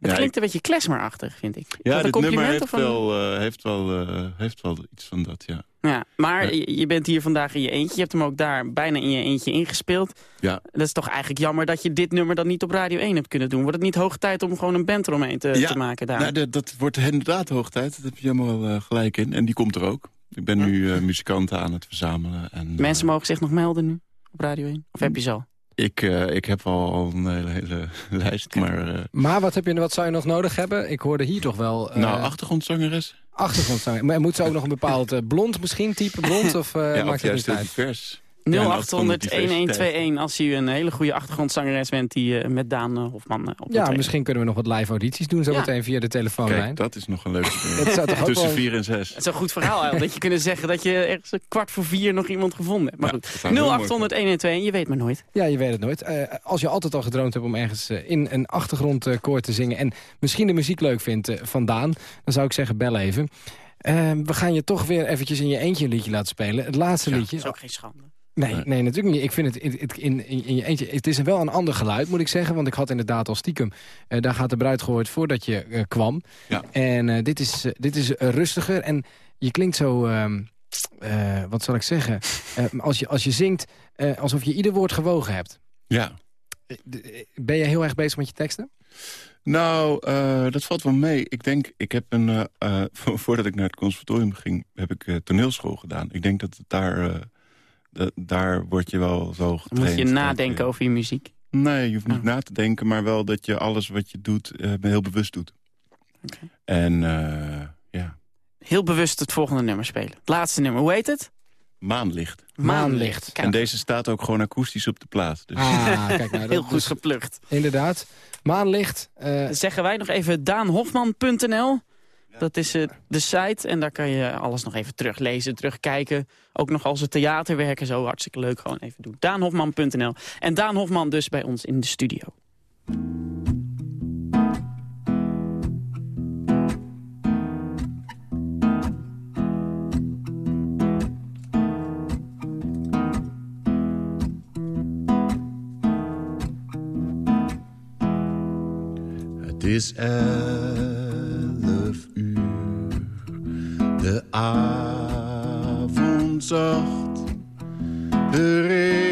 Het ja, klinkt een beetje klezmerachtig, vind ik. Ja, dit nummer compliment heeft of wel, eh, heeft, wel, eh, heeft wel iets van dat, ja. Ja, maar je- je bent hier vandaag in je eentje. Je hebt hem ook daar bijna in je eentje ingespeeld. Ja. Dat is toch eigenlijk jammer dat je dit nummer dan niet op Radio 1 hebt kunnen doen. Wordt het niet hoog tijd om gewoon een band eromheen te, ja, te maken daar? Nou, dat, dat wordt inderdaad hoog tijd. Dat heb je helemaal eh, gelijk in. En die komt er ook. Ik ben nu eh, muzikanten aan het verzamelen. En, Mensen mogen zich nog melden nu op Radio 1? Of heb je ze al? ik, eh, ik heb al, een hele, hele lijst, maar... eh, Maar wat, heb je, wat zou je nog nodig hebben? Ik hoorde hier toch wel... eh, nou, achtergrondzangeres. Achtergrondzanger. Maar moet ze ook nog een bepaald eh, blond misschien, type blond? Of eh, ja, maakt of het niet uit? divers. Ja, en als het van de 0800 diversiteit- 1121 als u een hele goede achtergrondzangeres bent die eh, met Daan eh, Hofman eh, op Ja, misschien kunnen we nog wat live audities doen zo Ja. meteen via de telefoonlijn. Kijk, dat is nog een leuke idee. Dat zou toch ook Tussen vier en zes. Het is een goed verhaal dat je kunnen zeggen dat je ergens een kwart voor vier nog iemand gevonden hebt. Maar goed, zou heel mooi 0800 1121, je weet maar nooit. Ja, je weet het nooit. Eh, als je altijd al gedroomd hebt om ergens in een achtergrondkoor te zingen... en misschien de muziek leuk vindt eh, van Daan, dan zou ik zeggen bel even. We gaan je toch weer eventjes in je eentje een liedje laten spelen. Het laatste liedje. Dat is ook geen schande. Nee, nee, natuurlijk niet. Ik vind het in, in, in, je eentje... Het is wel een ander geluid, moet ik zeggen. Want ik had inderdaad al stiekem... eh, daar gaat de bruid gehoord voordat je eh, kwam. Ja. En eh, dit is, dit is rustiger. En je klinkt zo... ehm, eh, wat zal ik zeggen? Als, je, als je zingt, alsof je ieder woord gewogen hebt. Ja. Ben je heel erg bezig met je teksten? Nou, dat valt wel mee. Ik denk, ik heb een... vo- voordat ik naar het conservatorium ging, heb ik toneelschool gedaan. Ik denk dat het daar... da- daar word je wel zo getraind. moet je nadenken over je muziek. Nee, je hoeft niet na te denken, maar wel dat je alles wat je doet eh, heel bewust doet. En eh, ja, Heel bewust het volgende nummer spelen. Het laatste nummer, hoe heet het? maanlicht. Maanlicht. Kijk. En deze staat ook gewoon akoestisch op de plaat. Dus. Ah, kijk nou. dat- Heel goed dus- geplukt. Inderdaad. Maanlicht. eh, Zeggen wij nog even daanhofman.nl. Dat is eh, de site en daar kan je alles nog even teruglezen, terugkijken. Ook nog als het theaterwerken zo hartstikke leuk gewoon even doen. Daanhofman.nl. En Daan Hofman dus bij ons in de studio. Het is de avond zacht, de regen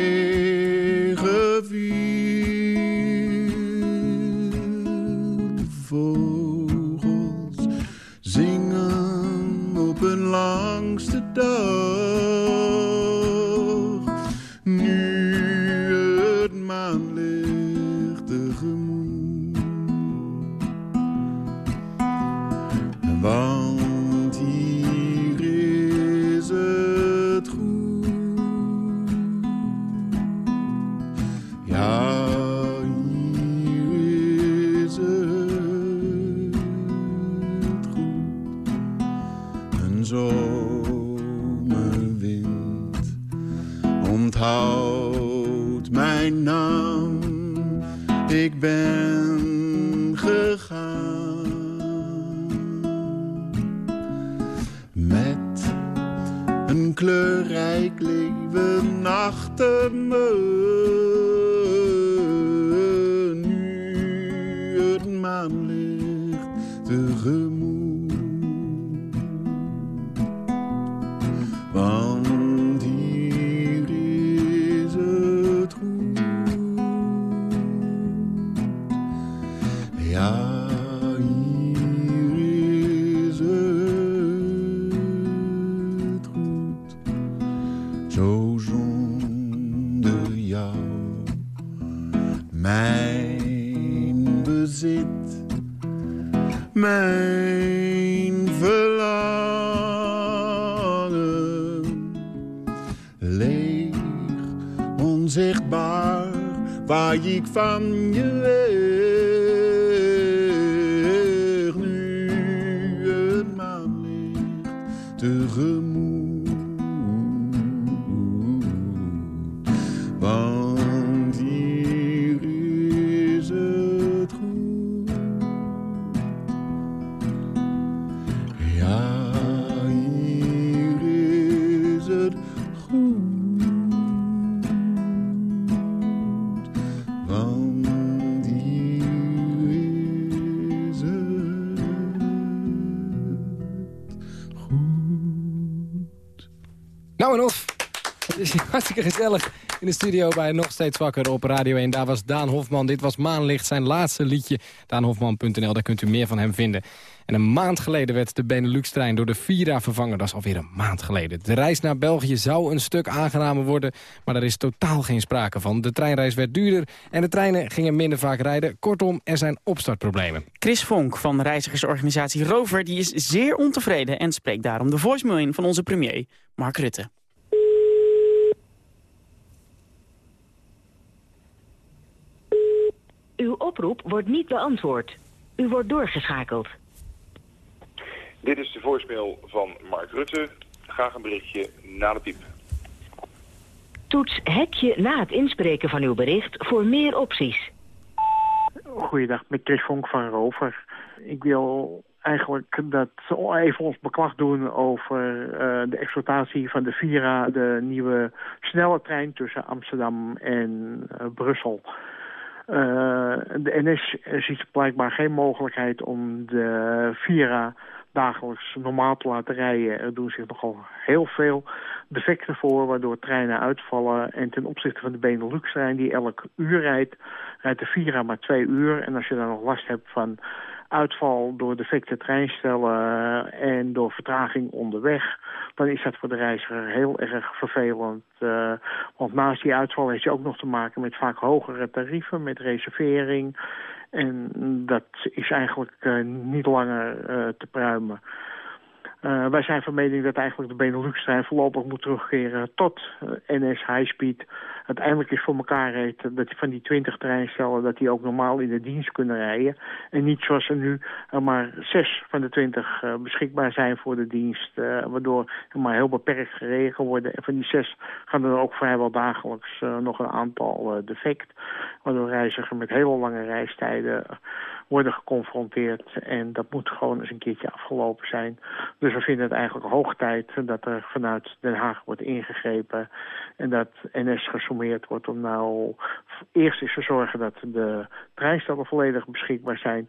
een kleurrijk leven achter me. Nu het maanlicht tegemoet. Waar ik van studio bij Nog Steeds Wakker op Radio 1. Daar was Daan Hofman. Dit was Maanlicht, zijn laatste liedje. DaanHofman.nl, daar kunt u meer van hem vinden. En een maand geleden werd de Benelux-trein door de Vira vervangen. Dat is alweer een maand geleden. De reis naar België zou een stuk aangenamer worden... maar daar is totaal geen sprake van. De treinreis werd duurder en de treinen gingen minder vaak rijden. Kortom, er zijn opstartproblemen. Chris Vonk van reizigersorganisatie Rover die is zeer ontevreden... en spreekt daarom de voicemail in van onze premier, Mark Rutte. Uw oproep wordt niet beantwoord. U wordt doorgeschakeld. Dit is de voicemail van Mark Rutte. Graag een berichtje na de piep. Toets hekje na het inspreken van uw bericht voor meer opties. Goeiedag, met Chris Vonk van Rover. Ik wil eigenlijk dat even ons beklag doen over eh, de exploitatie van de Vira, de nieuwe snelle trein tussen Amsterdam en eh, Brussel. Eh, de NS ziet blijkbaar geen mogelijkheid om de Vira dagelijks normaal te laten rijden. Er doen zich nogal heel veel defecten voor, waardoor treinen uitvallen. En ten opzichte van de Benelux-trein die elk uur rijdt, rijdt de Vira maar twee uur. En als je dan nog last hebt van uitval door defecte treinstellen en door vertraging onderweg, dan is dat voor de reiziger heel erg vervelend. Uh, want naast die uitval heeft je ook nog te maken met vaak hogere tarieven, met reservering. En dat is eigenlijk uh, niet langer te pruimen. Wij zijn van mening dat eigenlijk de Benelux-trein voorlopig moet terugkeren tot NS High Speed. Uiteindelijk is voor elkaar heet dat van die 20 treinstellen dat die ook normaal in de dienst kunnen rijden. En niet zoals er nu er maar zes van de 20 uh, beschikbaar zijn voor de dienst. Waardoor er maar heel beperkt gereden worden. En van die zes gaan er ook vrijwel dagelijks nog een aantal defect. Waardoor reizigers met hele lange reistijden worden geconfronteerd. En dat moet gewoon eens een keertje afgelopen zijn. Dus we vinden het eigenlijk hoog tijd dat er vanuit Den Haag wordt ingegrepen. En dat NS wordt om nou eerst eens te zorgen dat de treinstellen volledig beschikbaar zijn.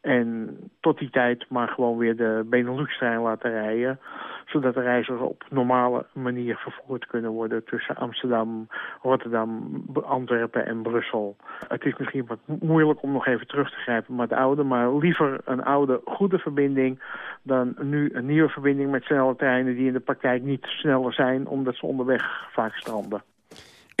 En tot die tijd maar gewoon weer de Benelux-trein laten rijden. Zodat de reizigers op normale manier vervoerd kunnen worden tussen Amsterdam, Rotterdam, Antwerpen en Brussel. Het is misschien wat moeilijk om nog even terug te grijpen met de oude, maar liever een oude goede verbinding dan nu een nieuwe verbinding met snelle treinen die in de praktijk niet sneller zijn omdat ze onderweg vaak stranden.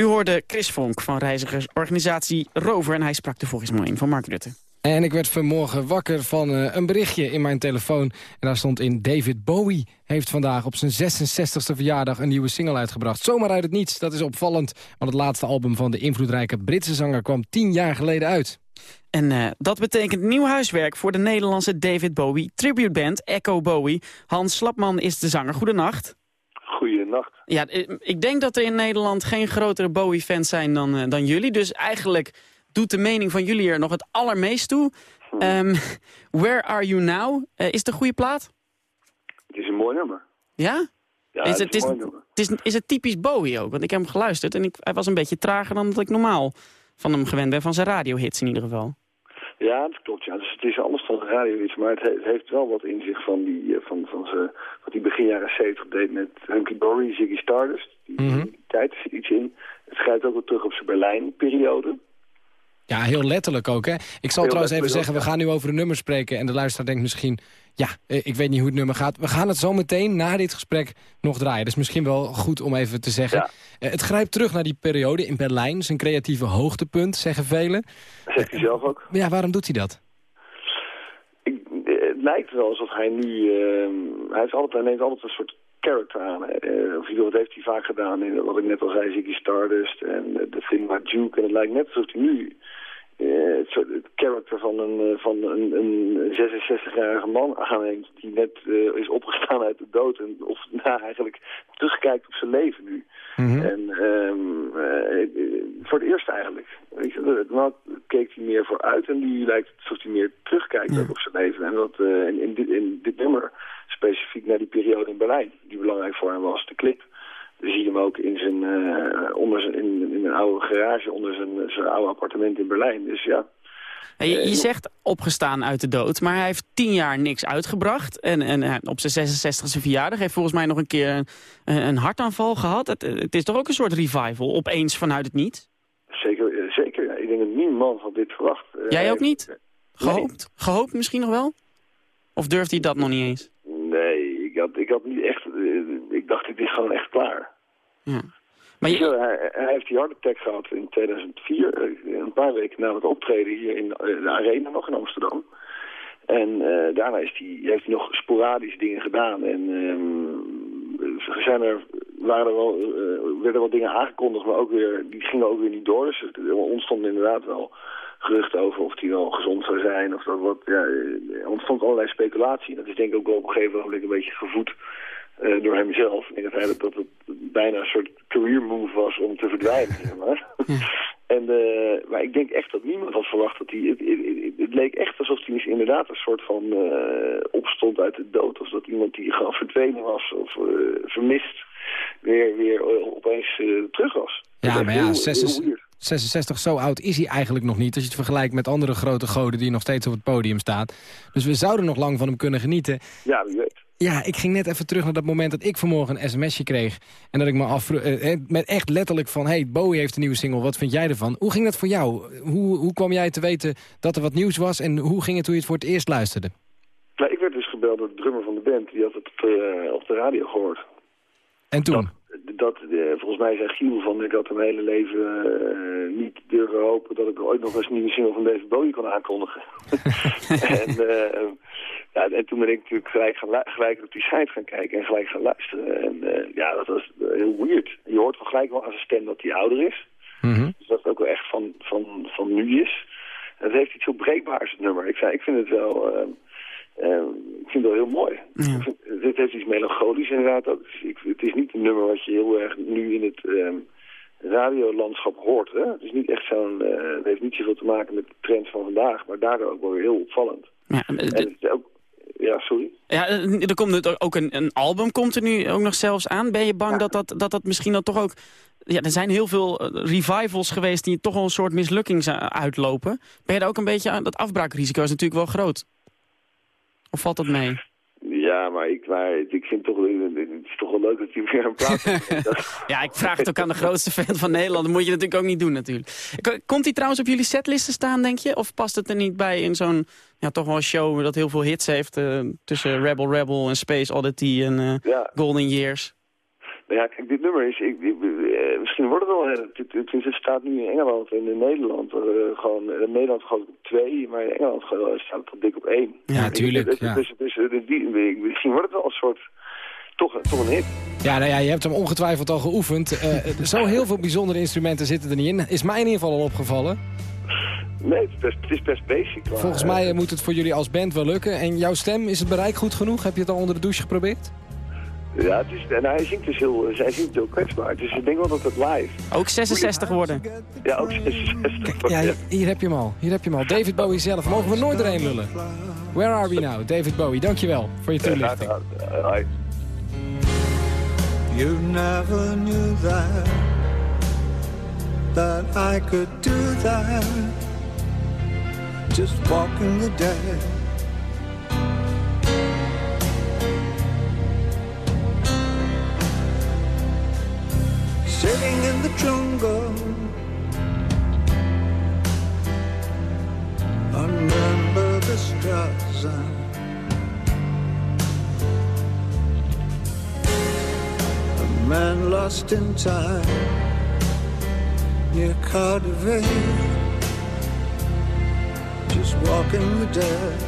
U hoorde Chris Vonk van reizigersorganisatie Rover en hij sprak de volgens mij in van Mark Rutte. En ik werd vanmorgen wakker van uh, een berichtje in mijn telefoon. En daar stond in David Bowie heeft vandaag op zijn 66e verjaardag een nieuwe single uitgebracht. Zomaar uit het niets, dat is opvallend. Want het laatste album van de invloedrijke Britse zanger kwam tien jaar geleden uit. En uh, dat betekent nieuw huiswerk voor de Nederlandse David Bowie tribute band Echo Bowie. Hans Slapman is de zanger. Goedenacht. Goedenacht. Ja, ik denk dat er in Nederland geen grotere Bowie-fans zijn dan, uh, dan jullie. Dus eigenlijk doet de mening van jullie er nog het allermeest toe. Um, Where Are You Now? Uh, is het een goede plaat? Het is een mooi nummer. Ja? Ja, is het is, een mooi is, is het typisch Bowie ook? Want ik heb hem geluisterd en ik, hij was een beetje trager dan dat ik normaal van hem gewend ben. Van zijn radiohits in ieder geval. Ja, dat klopt. Ja. Dus het is anders dan een radiohits, maar het, he het, heeft wel wat in zich van, die, uh, van, van ze, wat hij begin jaren 70 deed met Hunky Dory, Ziggy Stardust. Die, Mhm. die tijd is iets in. Het schrijft ook wel terug op zijn Berlijn-periode. Ja, heel letterlijk ook, hè? Ik zal Heel trouwens even zeggen, we gaan nu over een nummer spreken... en de luisteraar denkt misschien, ja, eh, ik weet niet hoe het nummer gaat. We gaan het zo meteen na dit gesprek nog draaien. Dus misschien wel goed om even te zeggen. Eh, het grijpt terug naar die periode in Berlijn. Zijn creatieve hoogtepunt, zeggen velen. Dat zegt hij zelf ook. Ja, waarom doet hij dat? Ik, het lijkt wel alsof hij nu... eh, hij, heeft altijd, hij neemt altijd een soort character aan. Uh, of dat heeft hij vaak gedaan. In, wat ik net al zei, Ziggy Stardust en The Thing About Duke. En het lijkt net alsof hij nu het, soort, het karakter van een, uh, van een, een 66-jarige man aanneemt... die net uh, is opgestaan uit de dood. En of nou, eigenlijk terugkijkt op zijn leven nu. Mhm. Mm -hmm. En um, voor het eerst eigenlijk. Weet je, normaal keek hij meer vooruit en nu lijkt het alsof hij meer terugkijkt ja. op zijn leven. En dat in, in, dit, in dit nummer specifiek naar die periode in Berlijn, die belangrijk voor hem was, de clip. Dan zie je hem ook in zijn, uh, onder zijn, in, in een oude garage onder zijn, zijn oude appartement in Berlijn. Dus ja. Je, je zegt opgestaan uit de dood, maar hij heeft tien jaar niks uitgebracht. En, en op zijn 66e verjaardag heeft volgens mij nog een keer een, een hartaanval gehad. Het, het, is toch ook een soort revival, opeens vanuit het niet? Zeker, zeker. Ik denk dat niemand had dit verwacht. Jij ook niet? Gehoopt? Nee. Gehoopt misschien nog wel? Of durft hij dat nog niet eens? Nee, ik had, ik had niet echt... Uh, ik dacht, dit is gewoon echt klaar. Ja. Maar je... hij, hij, heeft die heart attack gehad in 2004, een paar weken na het optreden hier in de arena nog in Amsterdam. En uh, daarna is die, heeft hij nog sporadisch dingen gedaan. En um, zijn er, waren er wel, uh, werden wel dingen aangekondigd, maar ook weer, die gingen ook weer niet door. Dus er ontstonden inderdaad wel geruchten over of hij wel gezond zou zijn. Of dat wat, ja, er ontstond allerlei speculatie. Dat is denk ik ook wel op een gegeven moment een beetje gevoed uh, door hemzelf. Denk dat, hij, dat het bijna een soort career move was om te verdwijnen. Zeg maar. en, uh, maar ik denk echt dat niemand had verwacht dat hij... Het, het, het, het leek echt alsof hij inderdaad een soort van uh, opstond uit de dood. Of dat iemand die gewoon verdwenen was of vermist weer, weer opeens terug was. Ja, maar ja, heel, 66, heel 66, zo oud is hij eigenlijk nog niet... als je het vergelijkt met andere grote goden die nog steeds op het podium staat. Dus we zouden nog lang van hem kunnen genieten. Ja, wie weet. Ja, ik ging net even terug naar dat moment dat ik vanmorgen een sms'je kreeg. En dat ik me afvroeg, eh, met echt letterlijk van... hey, Bowie heeft een nieuwe single, wat vind jij ervan? Hoe ging dat voor jou? Hoe, hoe kwam jij te weten dat er wat nieuws was? En hoe ging het toen je het voor het eerst luisterde? Nou, ik werd dus gebeld door de drummer van de band. Die had het uh, op de radio gehoord. En toen? Dat, dat uh, volgens mij zei Giel van... ik had mijn hele leven uh, niet durven hopen... dat ik ooit nog eens een nieuwe single van David Bowie kon aankondigen. en... Ja, en toen ben ik natuurlijk gelijk, gaan gelijk op die schijf gaan kijken en gelijk gaan luisteren. En uh, ja, dat was heel weird. Je hoort wel gelijk wel aan zijn stem dat hij ouder is. Mm -hmm. Dus dat het ook wel echt van, van, van nu is. En het heeft iets heel breekbaars, het nummer. Ik, zei, ik vind het wel... Uh, uh, ik vind het wel heel mooi. Ja. Dit heeft iets melancholisch inderdaad ook. Ik, het is niet een nummer wat je heel erg nu in het radiolandschap hoort. Hè? Het is niet echt zo'n... het heeft niet zoveel te maken met de trends van vandaag, maar daardoor ook wel weer heel opvallend. Ja, en het is ook, ja, sorry. Ja, er komt ook een, een, album komt er nu ook nog zelfs aan. Ben je bang ja. dat, dat, dat dat misschien dan toch ook... Ja, er zijn heel veel revivals geweest die toch al een soort mislukking uitlopen. Ben je daar ook een beetje aan... Dat afbraakrisico is natuurlijk wel groot. Of valt dat mee? Ja, maar ik, maar ik vind toch... Het is toch wel leuk dat hij weer een plaats Ja, ik vraag het ook aan de grootste fan van Nederland. Dat moet je natuurlijk ook niet doen natuurlijk. Komt hij trouwens op jullie setlisten staan, denk je? Of past het er niet bij in zo'n... Ja, toch wel een show dat heel veel hits heeft... Uh, tussen Rebel Rebel en Space Oddity en uh, ja. Golden Years? Nou ja, kijk, dit nummer is... Ik, ik, misschien wordt het wel... Het, staat nu in Engeland en in Nederland gewoon... In Nederland gewoon op twee, maar in Engeland staat het dik op één. Ja, tuurlijk. Ja. Dus, dus, dus, misschien wordt het wel een soort... Toch, toch een hit. Ja, nou ja, je hebt hem ongetwijfeld al geoefend. zo heel veel bijzondere instrumenten zitten er niet in. Is mij in ieder geval al opgevallen. Nee, het is best, het is best basic. maar, Volgens eh, mij eh, moet het voor jullie als band wel lukken. En jouw stem, is het bereik goed genoeg? Heb je het al onder de douche geprobeerd? Ja, het is, en hij zingt dus heel, hij zingt heel kwetsbaar. Dus ik denk wel dat het live... Ook 66 worden. Ja, ook 66. Ja, hier heb je hem al. Hier heb je hem al. David Bowie zelf. Mogen we nooit erheen lullen. Where are we now? David Bowie, dankjewel voor je toelichting. Hoi. You never knew that that I could do that. Just walking the dead. Sitting in the jungle. Remember the stars. A man lost in time near Cardiff, just walking the dead.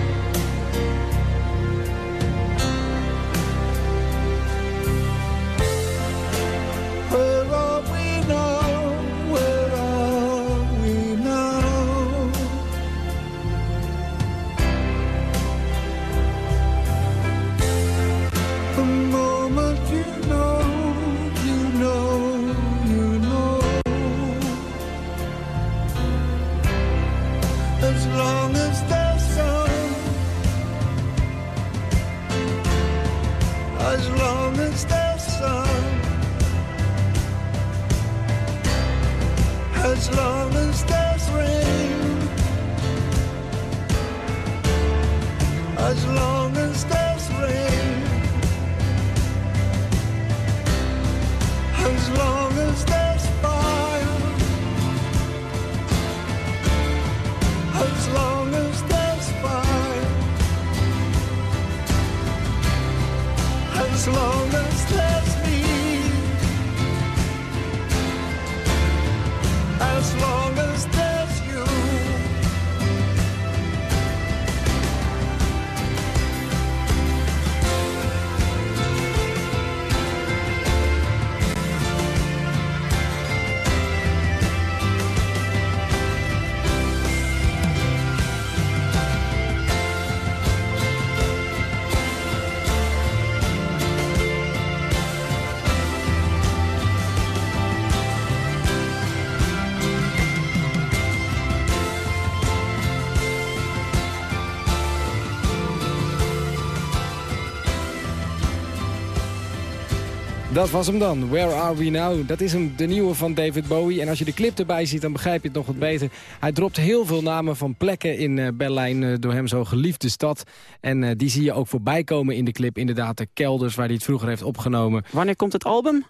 Dat was hem dan. Where are we now? Dat is hem, de nieuwe van David Bowie. En als je de clip erbij ziet, dan begrijp je het nog wat beter. Hij dropt heel veel namen van plekken in eh, Berlijn, eh, door hem zo geliefde stad. En eh, die zie je ook voorbij komen in de clip. Inderdaad, de kelders waar hij het vroeger heeft opgenomen. Wanneer komt het album?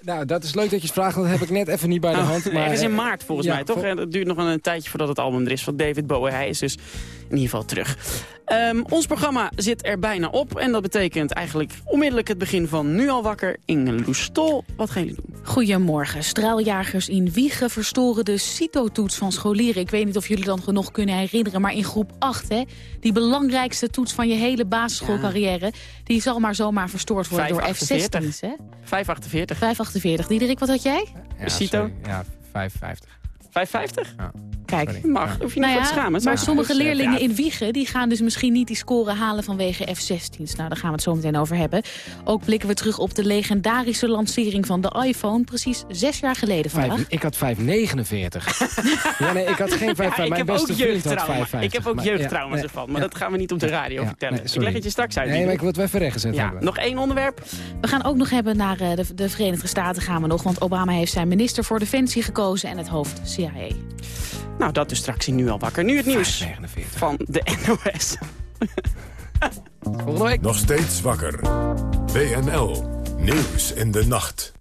nou, dat is leuk dat je het vraagt, want dat heb ik net even niet bij de Oh, hand. Maar, ergens in maart volgens ja, mij, toch? vol- En Het duurt nog een tijdje voordat het album er is van David Bowie. Hij is dus ieder geval terug. Ehm, ons programma zit er bijna op. En dat betekent eigenlijk onmiddellijk het begin van Nu al wakker in Loestol. Wat gaan jullie doen? Goedemorgen. Straaljagers in Wiegen verstoren de CITO-toets van scholieren. Ik weet niet of jullie dan nog kunnen herinneren, maar in groep 8... Hè, die belangrijkste toets van je hele basisschoolcarrière... die zal maar zomaar verstoord worden door 548. F-16's. hè? 548. 548. Diederik, wat had jij? Ja, Cito? sorry. Ja, 5,50. 550? Ja. Kijk. Mag, hoef je niet Nou te ja, schamen. maar sommige leerlingen in Wiegen... die gaan dus misschien niet die score halen vanwege F-16's. Nou, daar gaan we het zo meteen over hebben. Ook blikken we terug op de legendarische lancering van de iPhone... precies zes jaar geleden vandaag. Vijf, ik had 5,49. ja, nee, ik had geen 5,5. Ja, ik Mijn heb beste ook vriend had jeugdtrauma. 5,50. Ik heb ook Maar- jeugdtrauma's ja, ervan. Maar ja. dat gaan we niet op de radio Ja, vertellen. nee, ik leg het je straks uit. Nee, maar ik wil het wel even rechtgezet ja, hebben. nog één onderwerp. We gaan ook nog hebben naar eh, de, de Verenigde Staten gaan we nog. Want Obama heeft zijn minister voor Defensie gekozen en het hoofd CIA. Nou, dat is straks in Nu al wakker. Nu het nieuws van de NOS. Nog steeds wakker. WNL. Nieuws in de nacht.